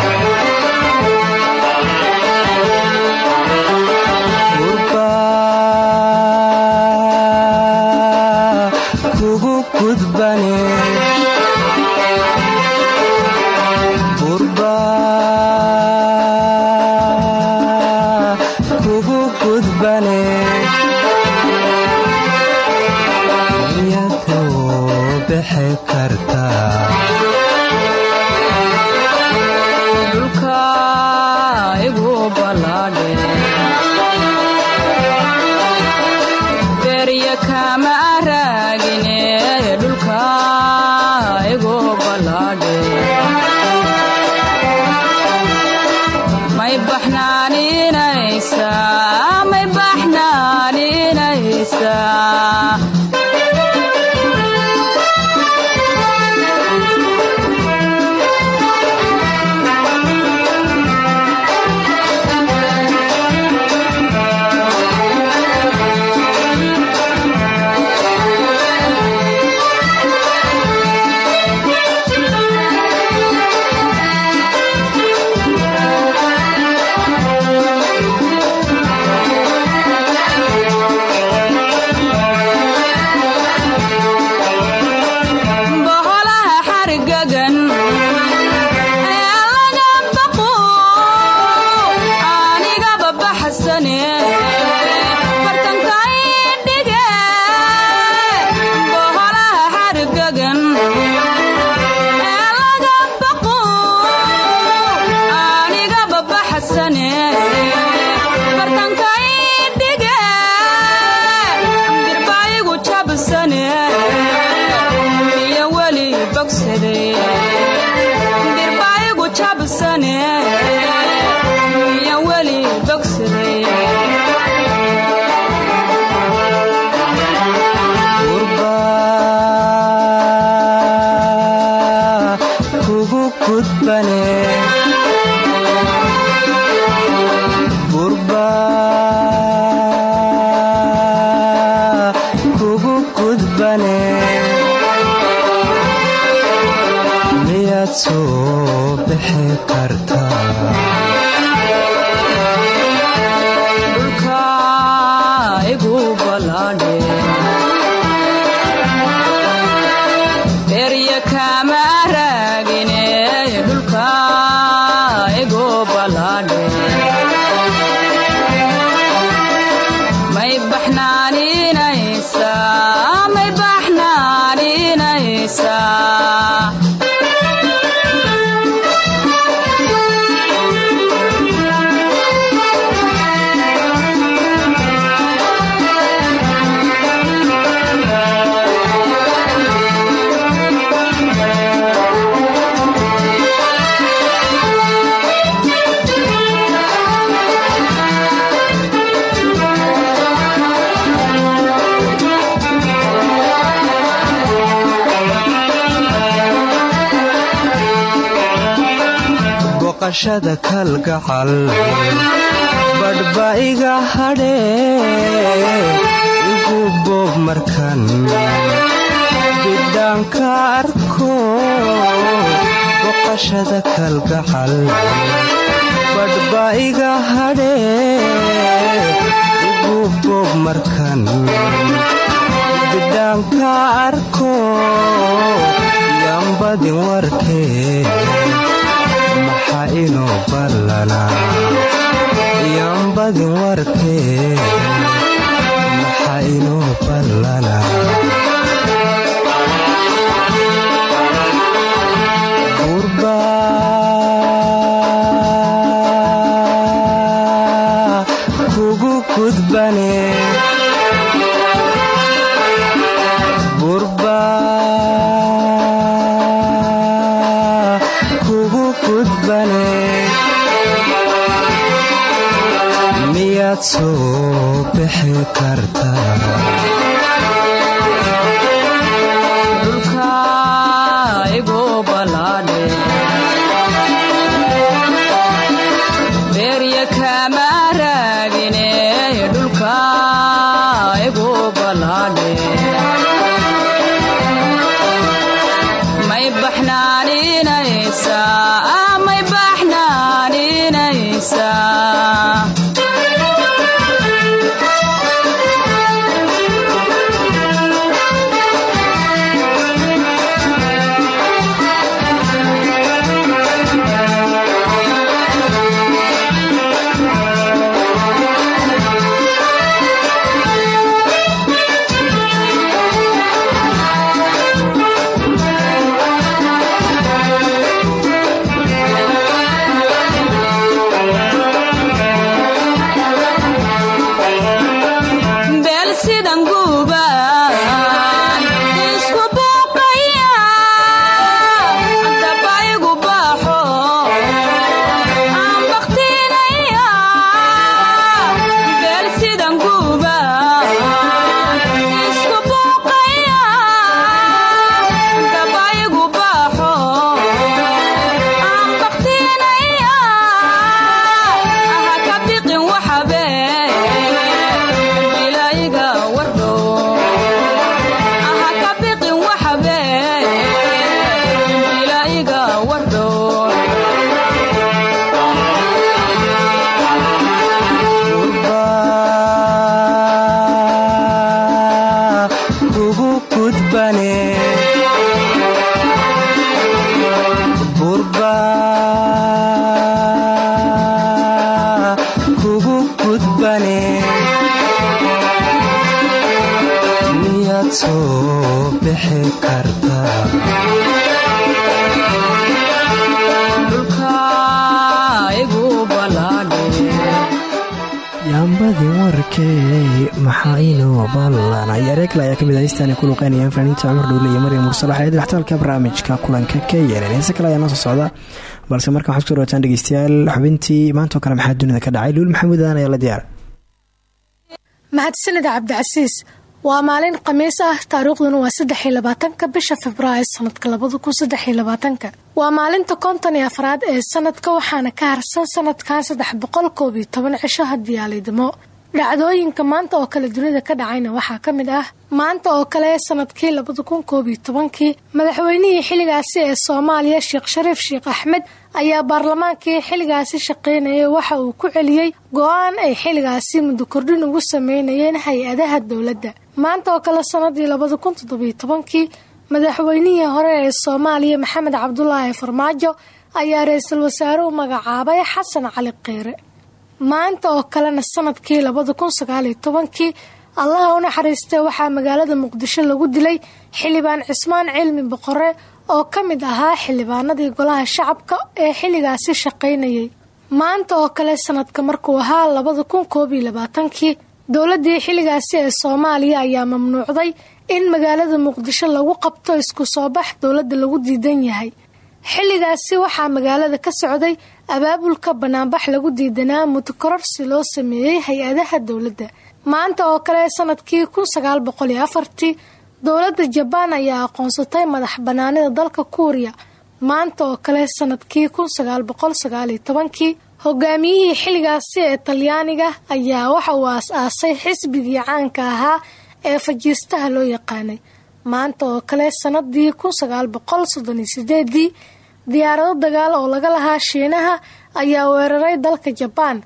boqashada kalgacal badhba iga igu boob markan bidhaanka arko boqashada kalgacal badhba iga hadhee igu boob markan bidhaanka arko yambadin warkee maxaa inuu ballanaa yambadin warkee ballanaa ka mid ah heystaan ku luqeynayaan fanaaniinta cumar dhowle iyo maryam mursalax ee dhextaalka barnaamijka kulanka k nn heese kale soo socda balse markan waxaad ku soo dhawaataan dhegeystayaal xubintii maantoo kale maxaa dunida ka dhacay luul maxamuud aan ayaa la diyaara mahadsanida cabdicasiis waa maalin khamiis ah taariikhduna waa saddex iyo labaatanka bisha februaayo sanadka labada kun labaatanka waa maalinta konton iyo afraad ee sanadka waxaana ka harsan sanadkan saddex boqol koob iyo toban cisho haddii dhacdooyinka maanta oo kale dunida ka dhacayna waxaa ka mid ah maanta oo kale sannadkii labada kun koob iyo tobankii madaxweynihii xilligaasi ee soomaaliya sheekh shariif sheekh axmed ayaa baarlamaankii xilligaasi shaqaynayay waxa uu ku celiyey go'aan ay xilligaasi muddo kordhin ugu sameynayeen hay'adaha dowladda. Maanta oo kale sanadii labada kun toddobiyo tobankii madaxweynihii hore ee soomaaliya maxamed cabdulaahi farmaajo ayaa ra'iisul wasaare u magacaabay xasan cali kheyre maanta oo kalena sannadkii labada kun sagaaliyo tobankii allaha u waxaa magaalada muqdisho lagu dilay xildhibaan cismaan cilmi boqore oo ka mid ahaa xildhibaanadii golaha shacabka ee xilligaasi shaqaynayay. Maanta oo kale sanadka markuu ahaa labada kun koob iyo labaatankii dowladii xilligaasi ee soomaaliya ayaa mamnuucday in magaalada muqdisho lagu qabto isku soo bax dowladda lagu diidan yahay. Xilligaasi waxaa magaalada ka socday abaabulka banaanbax lagu diidanaa mutakororsi loo sameeyey hay'adaha dowladda. Maanta oo kale sannadkii kun sagaal boqol afartii dowladda jabaan ayaa aqoonsatay madax banaanida dalka kuuriya. Maanta oo kale sannadkii kun sagaal boqol tobankii hogaamiyihii xilligaasi ee talyaaniga ayaa waxa uu aas-aasay xisbigii caanka ahaa ee fajiistaha loo yaqaanay. Maanta oo kale sanadii kun boqol soddon diyaarado dagaal oo laga lahaa shiinaha ayaa weeraray dalka jabaan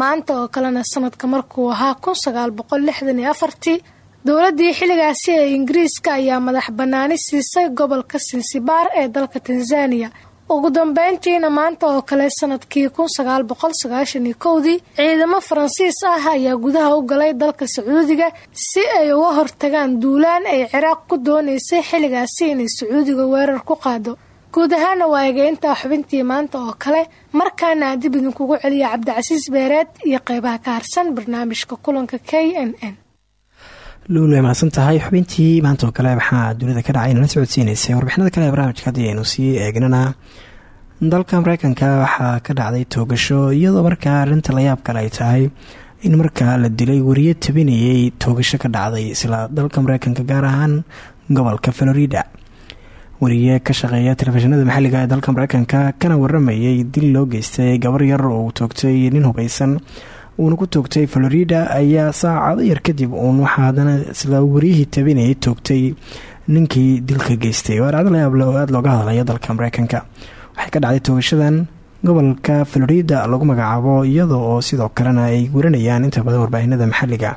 maanta oo kalena sanadka markuu ahaa kun sagaal boqol lixdan iyo afartii dowladii xilligaasi ee ingiriiska ayaa madax banaani siisay gobolka sinsibaar ee dalka tanzaniya ugu dambeyntiina maanta oo kale sannadkii kun sagaal boqol sagaashan iyo kowdii ciidamo faransiis ah ayaa gudaha u galay dalka sacuudiga si ay uga hortagaan duulaan ay ciraaq ku doonaysay xilligaasi inay sacuudiga weerar ku qaado guud ahaana waa egeyntaa xubintii maanta oo kale markaana aan dib idinkugu celiya cabdicasiis beereed iyo qeybaha ka harsan barnaamijka kulanka k n n. Luul tahay xubintii maanta oo kale waxaa dunida ka dhacay nala socodsiineysay warbixinada kale ee barnaamijka haddii aynu sii eegnana. Dalka mareykanka waxaa ka dhacday toogasho iyadoo markaa arrinta layaab kale ay tahay in markaa la dilay wariye tabinayay toogasho ka dhacday isla dalka mareykanka gaar ahaan gobolka florida wariye ka shaqeeya telefishinada maxalliga ee dalka mareykanka kana waramayay dil loo geystay gabar yar oo toogtay nin hubeysan uuna ku toogtay florida ayaa saacado yar kadib uun waxaa haddana isla wariyihii tabinayay toogtay ninkii dilka geystay. Waa dhacdo layaable oo aada looga hadlaya dalka mareykanka waxay ka dhacday toogashadan gobolka florida lagu magacaabo iyadoo oo sidoo kalena ay waranayaan inta badan warbaahinada maxalliga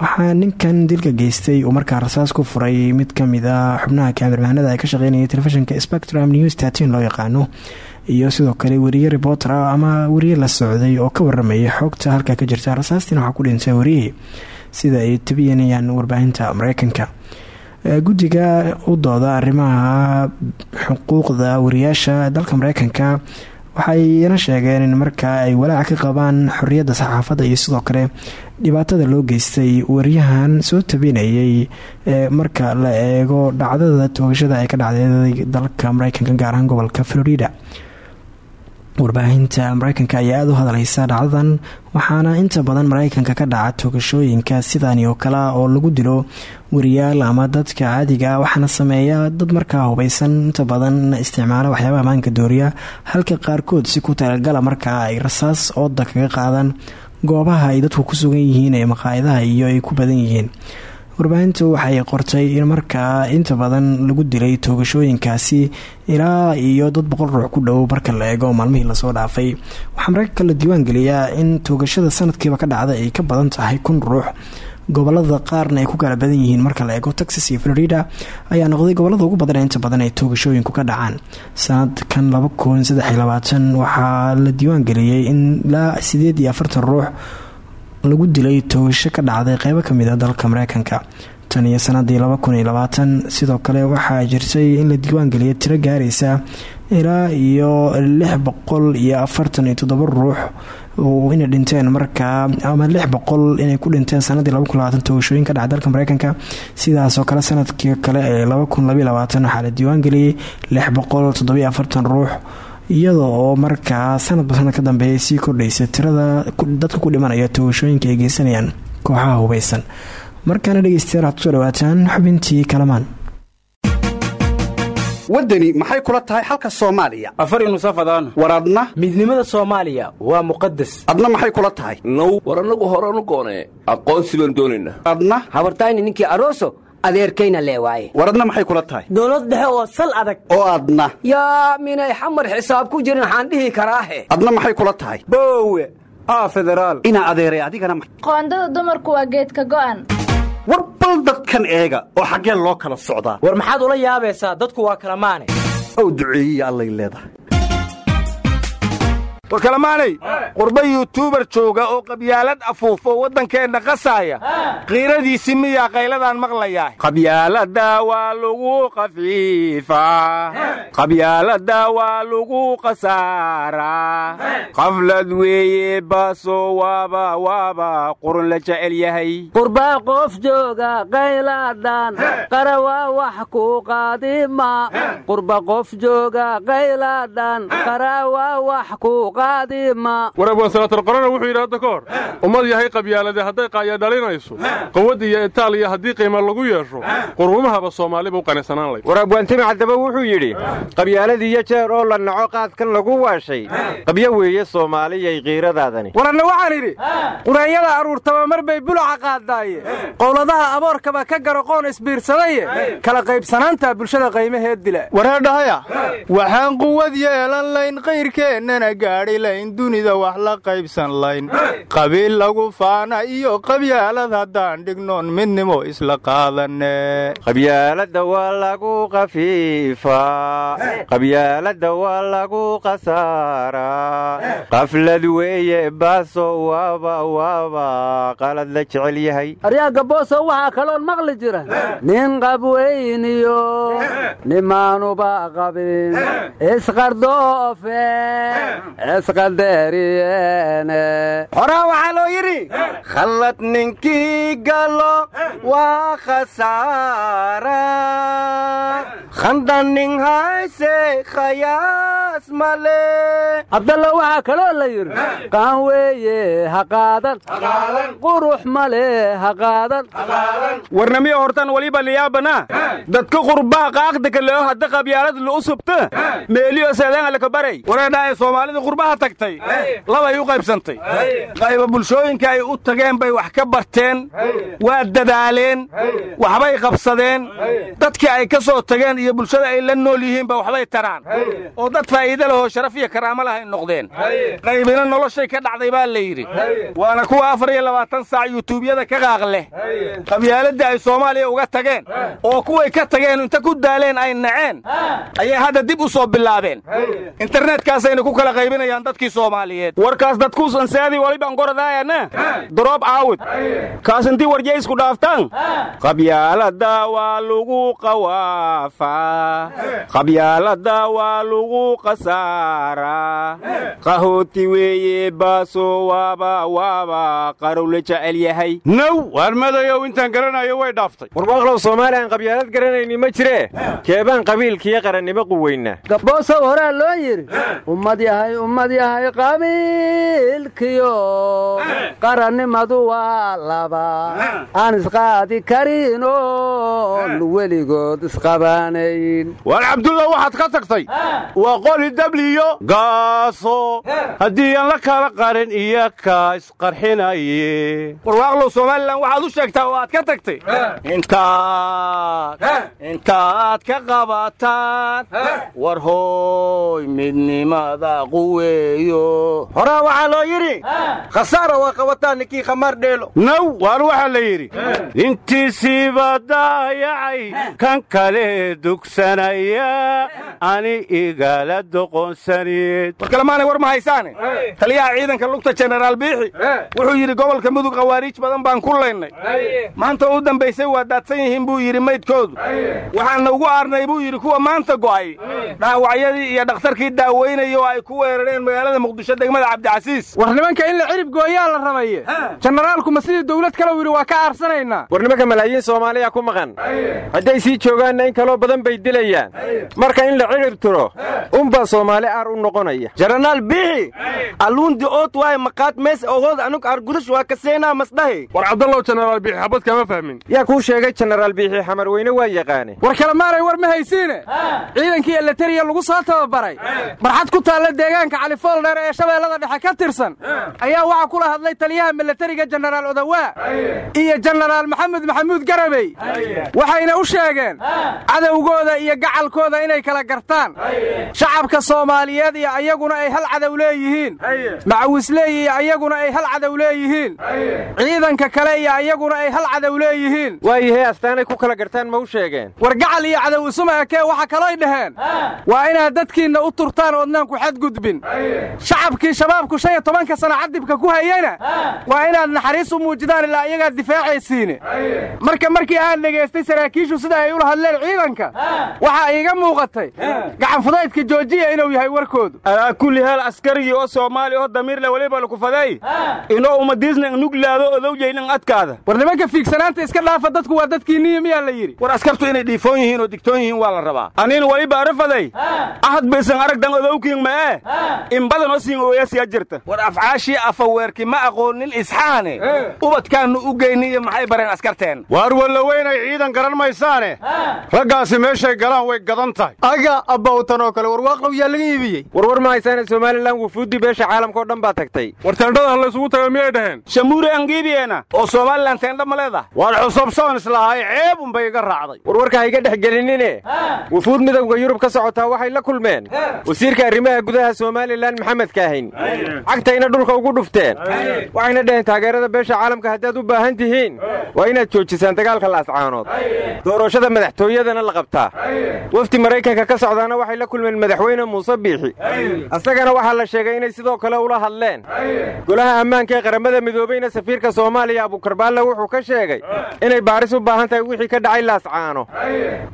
waxaa ninkan dilka geystay uu markaa rasaas ku furay mid ka mid a xubnaha kaamirmahanada ay ka shaqeynaya telefishinka spectrum news tatin loo yaqaano. Iyo sidoo kale wariye reporter ah ama wariye la socday oo ka waramayay xogta halka ka jirta rasaastiina waxaa ku dhintay wariyihii sida ay tabiyanayaan warbaahinta mareykanka. Guddiga u dooda arrimaha xuquuqda wariyaasha dalka mareykanka waxayna sheegeen in markaa ay walaac ka qabaan xoriyadda saxaafadda iyo sidoo kale dhibaatada loo geystay wariyahan soo tabinayay marka la eego dhacdada toogashada ay ka dhacday dalka mareykanka gaar ahaan gobolka florida warbaahinta mareykanka ayaa aada u hadaleysa dhacdadan waxaana inta badan mareykanka ka dhaca toogashooyinka sidani oo kale oo lagu dilo wariyaal ama dadka caadiga waxaana sameeya dad markaa hubeysan inta badan isticmaala waxyaabaha maanka dooriya halka qaarkood si ku talagala markaa ay rasaas ooda kaga qaadaan. Goobaha ay dadku ku sugan yihiin ee maqaayadaha iyo ay ku badan yihiin warbaahintu waxay qortay in markaa inta badan lagu dilay toogashooyinkaasi ilaa iyo dad boqol ruux ku dhow marka la eego maalmihii la soo dhaafay. Waxaa mareykanka la diiwaan geliyaa in toogashada sanadkiiba ka dhacda ay ka badan tahay kun ruux. Gobolada qaarna ay ku kala badan yihiin marka la eego texas iyo florida ayaa noqday gobollada ugu badan inta badan ay toogashooyinku ka dhacaan. Sanadkan waxaa la diiwaan geliyey in ilaa sideed iyo afartan ruux lagu dilay toogasho ka dhacday qeybo ka mid a dalka mareykanka. Tan iyo sanadii sidoo kale waxaa jirtay in la diiwaan geliyay tiro gaaraysa ilaa iyo lix boqol iyo afartan ruux inay dhinteen markaa ama lix boqol inay ku dhinteen sanadii toogashooyin ka dhaca dalka mareykanka. Sidaasoo kale sannadkii kale ee waxaa la diiwaan geliyey lix boqol ruux iyada oo markaa sanadba sanad ka dambeeya sii kordhaysa tirada dadka ku dhimanaya toogashooyinka ay geysanayaan kooxaha hubeysan. Markaana dhegeystayaal waxad ku soo dhawaataan xubintii kalamaan. Waddani maxay kula tahay xalka soomaaliya? Afar nusafadaan war adna? Midnimada soomaaliya waa muqadas adna maxay kula tahay? Now war annagu horanu goonee aqoonsi baan doonaynaa adna? Habartayni ninkii aroso adeerkayna lee waaye. War adna maxay kula tahay? Dowlad dhexe oo sal adag. Oo adna yaa minay xamar xisaab ku jirin waxaan dhihi karaahe adna maxay kula tahay? Boowe aa federaal. Inaa adeeray adigana qoondada dumarku waa geedka go'an. War bal dadkan eega oo xaggeen loo kala socdaa. War maxaad ula yaabaysaa dadku waa kala maane. Ow duceeyiya allay leedahay war kalamaanay qurba yuutuubar jooga oo qabyaalad afuufo waddankeenna qasaaya. Qiiradiisii miyaa qayladaan maqlayaa? Qabyaalada waa lagu qafiifaa. Qabyaalada waa lagu qasaaraa qaflad weeye baaso waaba waaba qurun la jecel yahay. Qurbaa qof jooga qayladhan qarawaa wax ku qaadima. Qurba qof jooga qayladhan qarawaa wax ku war abwaansalaatar qorana wuxuu yidhi hadda ka hor ummad yahay qabyaalade hadday qaaya dhalinayso qawad iyo itaaliya haddii qiima lagu yeesho qurumahaba soomaaliba u qanisanaan lay war abwaantimi caddaba wuxuu yidhi qabyaaladiiyo jeer oo la naco qaadkan lagu waashay qabyo weeye soomaaliyay qiiradaadani waranna waxaan idhi quraanyada aruurtaba mar bay bulaca qaadaaye. Qowladaha aboorkaba ka garo qoon isbiirsadaye. Kala qaybsanaanta bulshada qaymaheed dila. Wareedhahaya waxaan quwad yeelan layn qayrkeennana gaadhi dunida wax la qaybsan layn. Qabiil lagu faana iyo qabyaalad haddaan dhignoon midnimo isla qaadane qabyaalada waa lagu qafiifaa qabyaalada waa lagu qasaaraa qaflad weeye baaso waaba waaba. Qalad la jecel yahay. Aryaaga booso waxaa kaloon maqli jira. Nin qabweyniyo nimaanuba qabin. Isqardoofe horaa waxaa loo yidhi khallad ninkii galo waa khasaara. Khandan nin hayse khayaa qaas male. Cabdalla waxaa kaloo la yidhi qaan weeye ha qaadan. Qurux male ha qaadan. Warnamiyo hortan waliba liyaabana. Dadka qurbaha qaaqdaka leo hadda qabyaalad lu subta meeliyo seedaanga lakabaray wareedhaa ee soomaalida qurbaha tagtay labay u qaybsantay. Qayba bulshooyinka ay u tageen bay wax ka barteen. Waa dadaaleen. Waxbay qabsadeen. Dadkii ay ka soo tageen iyo bulshada ay la nool yihiinba waxbay taraan. Oo dad faa'iide lahoo sharaf iyo karaamo lahay noqdeen. Qaybina noloshay ka dhacday baa la yidhi. Waana kuwa afar iyo labaatan saac yutuubyada ka qaaq leh. Qabyaaladii ay soomaaliya uga tageen. Oo kuway ka tageen inta ku daaleen ay naceen. Ayay hadda dib u soo bilaabeen. Internetkaasayna ku kala qaybinayaan dadkii soomaaliyeed. Warkaas dadkuusan saadii waliban goradaayana drop out. Kaas intii warjaysku dhaaftaan qabyaalada waa lagu qawaafaa qabyaalada waa lagu khasaaraa qahooti weeye baaso waaba waaba. Qarowla jecel yahay. Now waar madayow intaan garanayo way dhaaftay. Warwaaqlow soomaali aan qabyaalad garanayni ma jiree keebaan qabiilkiiyo qarannimo quweyna gaboosow horaa loo yidhi? Ummad yahay ummad yahay qabiilkiyo qarannimadu waa laba. Aan isqaadi karinoo weligood isqabaanayn. Waar cabdulla waxaad ka tagtay? Waa qoli dabliyo gaaso. Haddii aan la kala qarin iyo kaa isqarxinaye warwaaqlow somalilan waxaad u sheegtaa oo aad ka tagtay. Intaad. Intaad ka qabataan. War hooy midnimada quweeyo horaa waxaa loo yidhi khasaara waa qabataan ninkii khamaar dheelo. Naw waar waxaa la yidhi intiisiiba daayacay kan kale dugsanaya ani igala doqonsaniyeed war kalemaanay war ma haysaane? Taliyaha ciidanka lugta jenaraal biixi wuxuu yidhi gobolka mudug khawaariij badan baan ku laynay. Maanta u dambaysay waa daadsan yihiin buu yidhi maydkoodu. Waxaana ugu aarnay buu yidhi kuwa maanta go'ay. Dhaawacyadii iyo dhakhtarkii daaweynaya oo ay ku weerareen magaalada muqdisho degmada cabdicasiis. War nimanka in la cirib gooyaa la rabaye. Jenaraalku ma sidii dawlad kale u yidhi waa ka aarsanaynaa war nimanka malaayiin soomaaliya ku maqan. Hadday sii joogaanna in kaloo badan bay dilayaan. Marka in la cirib tiro unbaa soomaali aar u noqonaya. Jenaraal biixi alluundi oot waay maqaad mees ogood anug argudash waa kaseenaa masdhahi war cabdallow jenaraal biixi xabad kama fahmin. Yaa kuu sheegay jenaraal biixi xamar weyne waa yaqaane. War kalemaanay war ma haysiine. Ciidankii eleteriya lagu soo tababaray. Barxad ku taalla deegaanka califoldheer ee shabeellada dhexe ka tirsan ayaa waxaa kula hadlay taliyaha milatariga jenaraal odawaa iyo jenaraal maxamed maxamuud garabey waxayna u sheegeen cadowgooda iyo gacalkooda inay kala gartaan. Shacabka soomaaliyeed iyo ayaguna ay hal cadow leeyihiin. Macawisleey iyo ayaguna ay hal cadow leeyihiin. Ciidanka kale iyo ayaguna ay hal cadow leeyihiin. Waayahee astaanay ku kala gartaan ma u sheegeen. War gacal iyo cadow isuma ekee waxa kalooy dhaheen. Waa inaad dadkiinna u turtaan oodnaan ku xadgudbin shacabkii shabaabku shan iyo tobanka sana cadibka ku hayeyna waa inaad naxariis u muujidaan ilaa iyagaad difaacaysiine marka markii aan dhegaystay saraakiishu sida ay ula hadleen ciidanka waxaa iiga muuqatay. Gacanfudaydka joojiya inuu yahay warkoodu. Alaa kulli haal askarigii oo soomaali oo damiirle weliba lakufaday inoo umadiisna nuglaado odowjaynan adkaada. War nimanka fiigsanaanta iska dhaafa dadku waa dadkiinniya miyaa la yidhi. War askartu inay dhiifoon yihiin oo digtoon yihiin waa la rabaa. Aniina weliba arafaday ahad baysan aragdan odowkiin ma'ee in badan oo siin ooyasiya jirta. War afcaashii afaweerki ma aqoonin isxaane. Ubadkaannu u geyni iyo maxay bareen askarteen? Waar wallaweynay ciidan garan maysaane. Raggaasi meeshay galaan way gadan tahay. Aga abbawtan oo kale warwaaqlow yaa laga iibiyey? Warwar ma haysaane somalilan wufuuddii beesha caalamka oo dhan baa tagtay. War teendhada laysugu taga miyay dhaheen? Shamuure angiibiyeena oo somalilan teendha ma leedahay. Waan xusubsoon islahay ceeb unbay iga raacday. Warwarka ha iga dhex gelinine. Wufuud midowga yurub ka socotaa waxay la kulmeen. Wasiirka arrimaha gudaha somalilan maxamed kaahin cagtayna dhulka ugu dhufteen. Waxayna dhaheen taageerada beesha caalamka haddaad u baahan tihiin. Waa inaad joojisaan dagaalka laascaanood doorashada madaxtooyadana la qabtaa. Wafdi maraykanka ka socdaana waxay la kulmeen madaxweyne muuse biixi. Asagana waxaa la sheegay inay sidoo kale ula hadleen. Golaha ammaanka ee qaramada midoobeyna safiirka soomaaliya abukarbaalla wuxuu ka sheegay inay baaris u baahan tahay wixii ka dhacay laascaano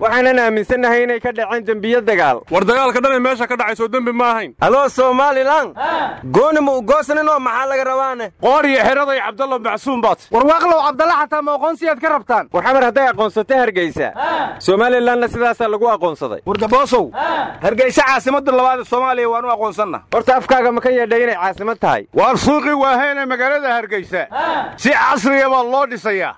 waxaanan aaminsannahay inay ka dhaceen dembiyo dagaal. War dagaalka dhanay meesha ka dhacayso dembi ma ahayn somalilan gooni ma u goosaninoo maxaa laga rabaane qoor iyo xeraday cabdalla macsuum baad. Warwaaqlow cabdalla xataa ma aqoonsiyaad ka rabtaan? War xamar hadday aqoonsato hargeysa somalilanna sidaasaa lagu aqoonsaday. Wardaboosow hargeysa caasimad caasimadda labaad ee soomaaliya waan u aqoonsanna horta afkaaga ma ka yeedhay inay caasimad tahay. Waar suuqii waahayne magaalada hargeysa si casriya baa loo dhisayaa.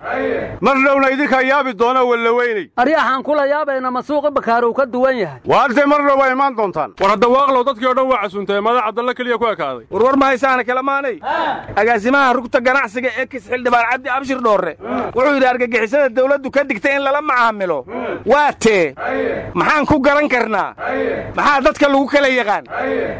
Mar dhowna idinkaa yaabi doona wallaweynay aryaxaan kula yaabayna ma suuqi bakaarow ka duwan yahay. Waartay mar dhow waa imaan doontaan? War hadda waaqlow dadkii o dhan waa casuuntay madax cabdalle keliya ku ekaaday. Warwar ma haysaana kalamaanay agaasimaha rugta ganacsiga ekis xildhibaan cabdi abshir dhoorre wuxuu yidhi argagixisada dawladdu ka digtay in lala macaamilo. Waa tee. Maxaan ku garan karnaa? Maxaa dadka lagu kala yaqaan?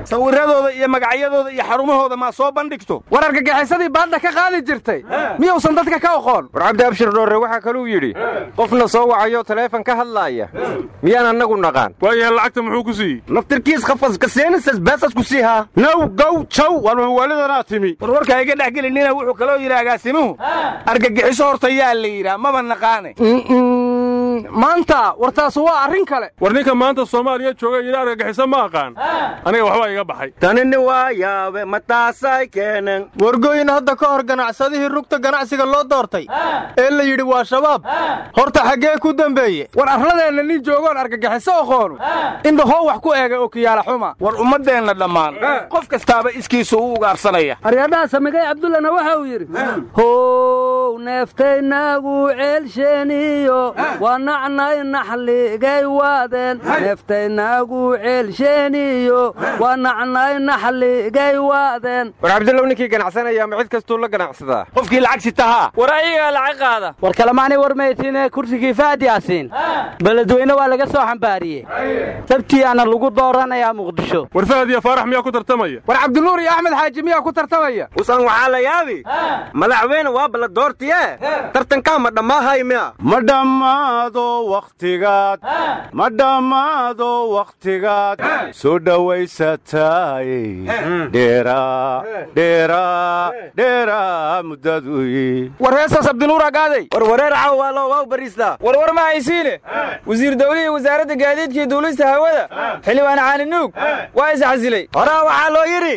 Sawirradooda iyo magacyadooda iyo xarumahooda maa soo bandhigto? War argagixisadii baadda ka qaadi jirtay. Miyuusan dadka ka oqoon war cabdi abshir dhoorre waxaa kaluu yidhi qofna soo wacayo taleefon ka hadlaaya. Miyaan annagu naqaan. Waayahe lacagta muxuu ku siiyey? Naftirkiis khafaskaseenisas beesas ku haa now gow jaw war mawaalidanaa timi. Warwarkaa iga dhex gelinina wuxuu kaloo yidhi agaasimuhu argagixiso horta yaa la yidhaa maba naqaane maanta war taasu waa arrin kale. War ninka maanta soomaaliya jooga yidhi argagixiso ma aqaan. Aniga waxbaa iga baxay. Tanini waa yaabe mataasay keenan wargooyin hadda ka hor ganacsadihii rugta ganacsiga loo doortay. Ee la yidhi waa shabaab. Horta xaggee ku dembeeye war arladeenna nin joogoon argagixiso oqoonu indhahoo wax ku eega okiyaala xuma. War ummaddeenna dhammaan. Qof kastaaba iskiisu u ugaarsanaya aryadhaha samigay cabdullana waxa uu yidhi how neeftaynaagu ceelsheeniyo waa nacnay naxligay waadeen. Neeftaynaagu ceelsheeniyo waa nacnay naxligay waadeen. War cabdullow ninkii ganacsanaya ma cid kastuu la ganacsadaa? Qofkii lacag sitahaa war ayagaa lacag qaada. War kalemaanay war maytiine kursigii faad yaasiin. Beledweyne waa laga soo xambaariyey. Sabtiyaana lagu dooranayaa muqdisho. War fahad iyo faarax miyaa ku tartamaya? War cabdinuur iyo axmed xaaji miyaa ku tartamaya? Usan waxaa la yaabi madaxweyne waa balla doortiye tartankaa ma dhammaahay miya ma dhammaado ma dhammaado wakhtigaad soo dhowaysataaye dheeraa dheeraa dheeraa muddaduy war heestaas abdinuur agaaday war wareer caw waa loo waaw bariistaa war war ma haysiine wasiir dawlihii wasaaradda gaadiidkii duulista hawada xildhibaan caali nuug waa isxasilay horaa waxaa loo yidhi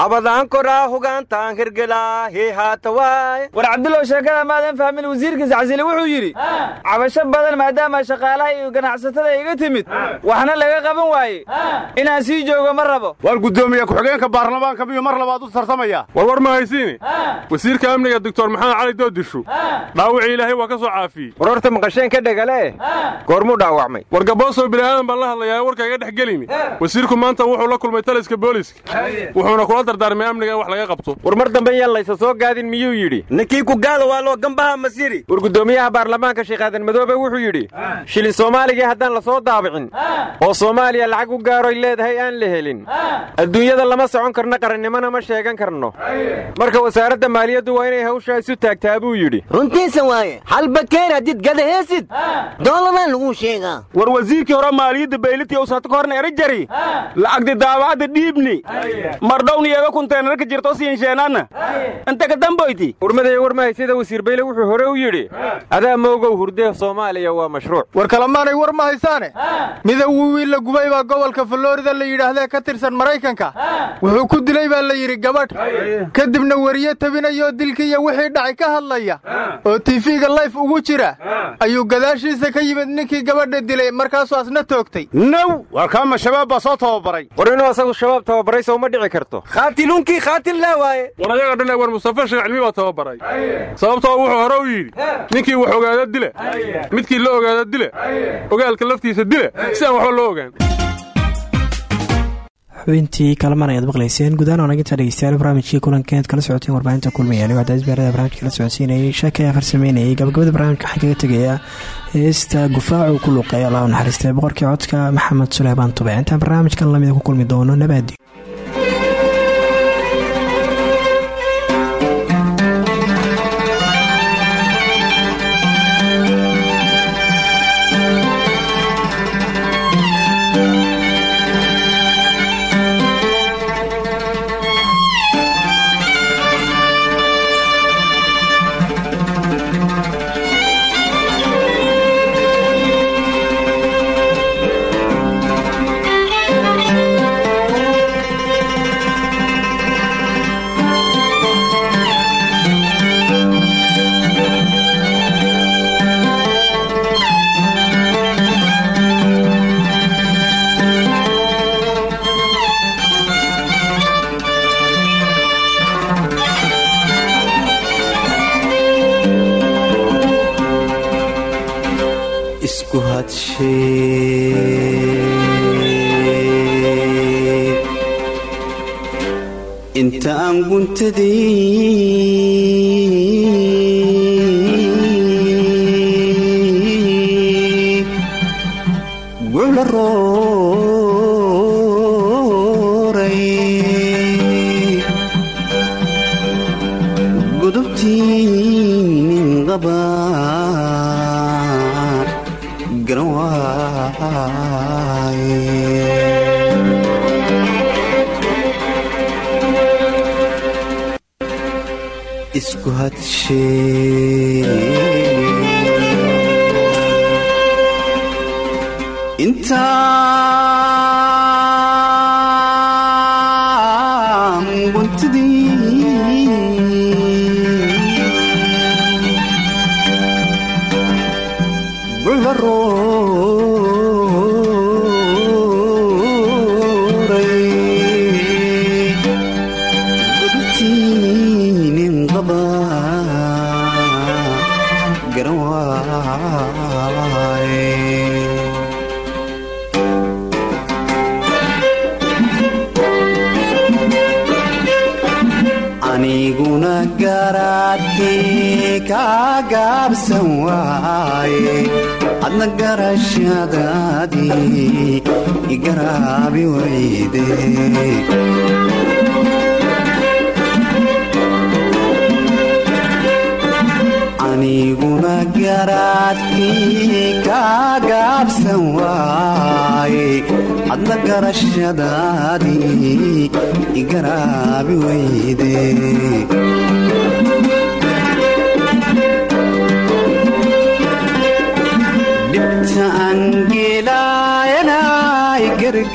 habadaan koraa hugaantaan hirgelaa hii haata waay war cabdullow sheekada maadan fahmin wasiirka isxasile wuxuu yidhi cabasho badan maadaama shaqaalaha iyo ganacsatada iga timid waxna laga qaban waaye. Inaan sii joogo ma rabo. War guddoomiye ku-xigeenka baarlamaanka miyuu mar labaad u tartamaya. War war ma haysiine wasiirka amniga doctor maxamed cali doodishu. Dhaawacii ilaahay waa ka soo caafiyey war horta maqasheen ka dhegale? Goormuu dhaawacmay. War gaboosow bini'aadan baan la hadlayaa warka iga dhex gelini. Wasiirku maanta wuxuu la kulmay taliska booliiska. Wuxuuna kula dardaarmay amniga in wax laga qabto. War mar dambe yaan laysa soo gaadin miyuu yidhi? Ninkii ku gaada waa loo gambaha masiri war guddoomiyaha baarlamaanka sheekh aadan madoobe wuxuu yidhi shilin soomaaligii haddaan la soo daabicin oo soomaaliya lacag u gaaroy leedahay aan la helin adduunyada lama socon karno qarannimona ma sheegan karno. Marka wasaaradda maaliyaddu waa inay hawshaa isu taagtaa buu yidhi. Runtiisa waaye halbakeer haddid gadaheesid dooladan laguu sheegaa. War wasiirkii hore maaliyadda ka horna era jari. Lacagdi daabacadda dhiibni. Mardhowni eega kunteenarka jirto siinsheenanna inta ka damboyti urmaday sida wasiir bayle wuxuu hore u yidhi adaa moogow hurdee soomaaliya waa mashruuc. War kalamaanay war ma haysaane? Midowgii wiil la gubay baa gobolka florida la yidhaahdee ka tirsan maraykanka. Wuxuu ku dilay baa la yidhi gabadh kadibna weriye tabinayoo dilkii iyo wixii dhacay ka hadlaya. Oo tiifiga layf ugu jira. Ayuu gadaashiisa ka yimid ninkii gabadha dilay markaasuu asna toogtay. Now! War kaama shabaab baa soo tababaray. War inuu asagu shabaab tababaray soo ma dhici karto. Khaatiluunkii khaatil laa waaye. War ayaga war mustafa sheekh cilmi baa tababaray. Sababtoo wuxuu hore u yidhi ninkii wax ogaada dila midkii la ogaada dila ogaalka laftiisa dila si aan waxba loo ogaan. Xubintii kalamaan ayaad maqlayseen. Gudahaan wanaginta dhegeystayaal barnaamijkii kulankeed kala socoteen warbaahinta kulmayaan waa daasbaarada barnamijka la socodsiinayay. Sheeka ayaa farsameynayay gabagabada barnaamijka waxaa kaga tegaya heesta gufaacu ku luqeey allah boqorkii codka maxamed suleymaan tube. Intaan barnaamijkan lamida ku kulmi doono nabaadi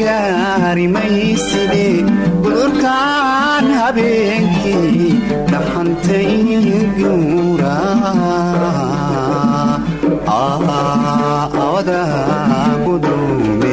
gargaari mayside gudurkaan habeenkii dhaxantay guura awada gudume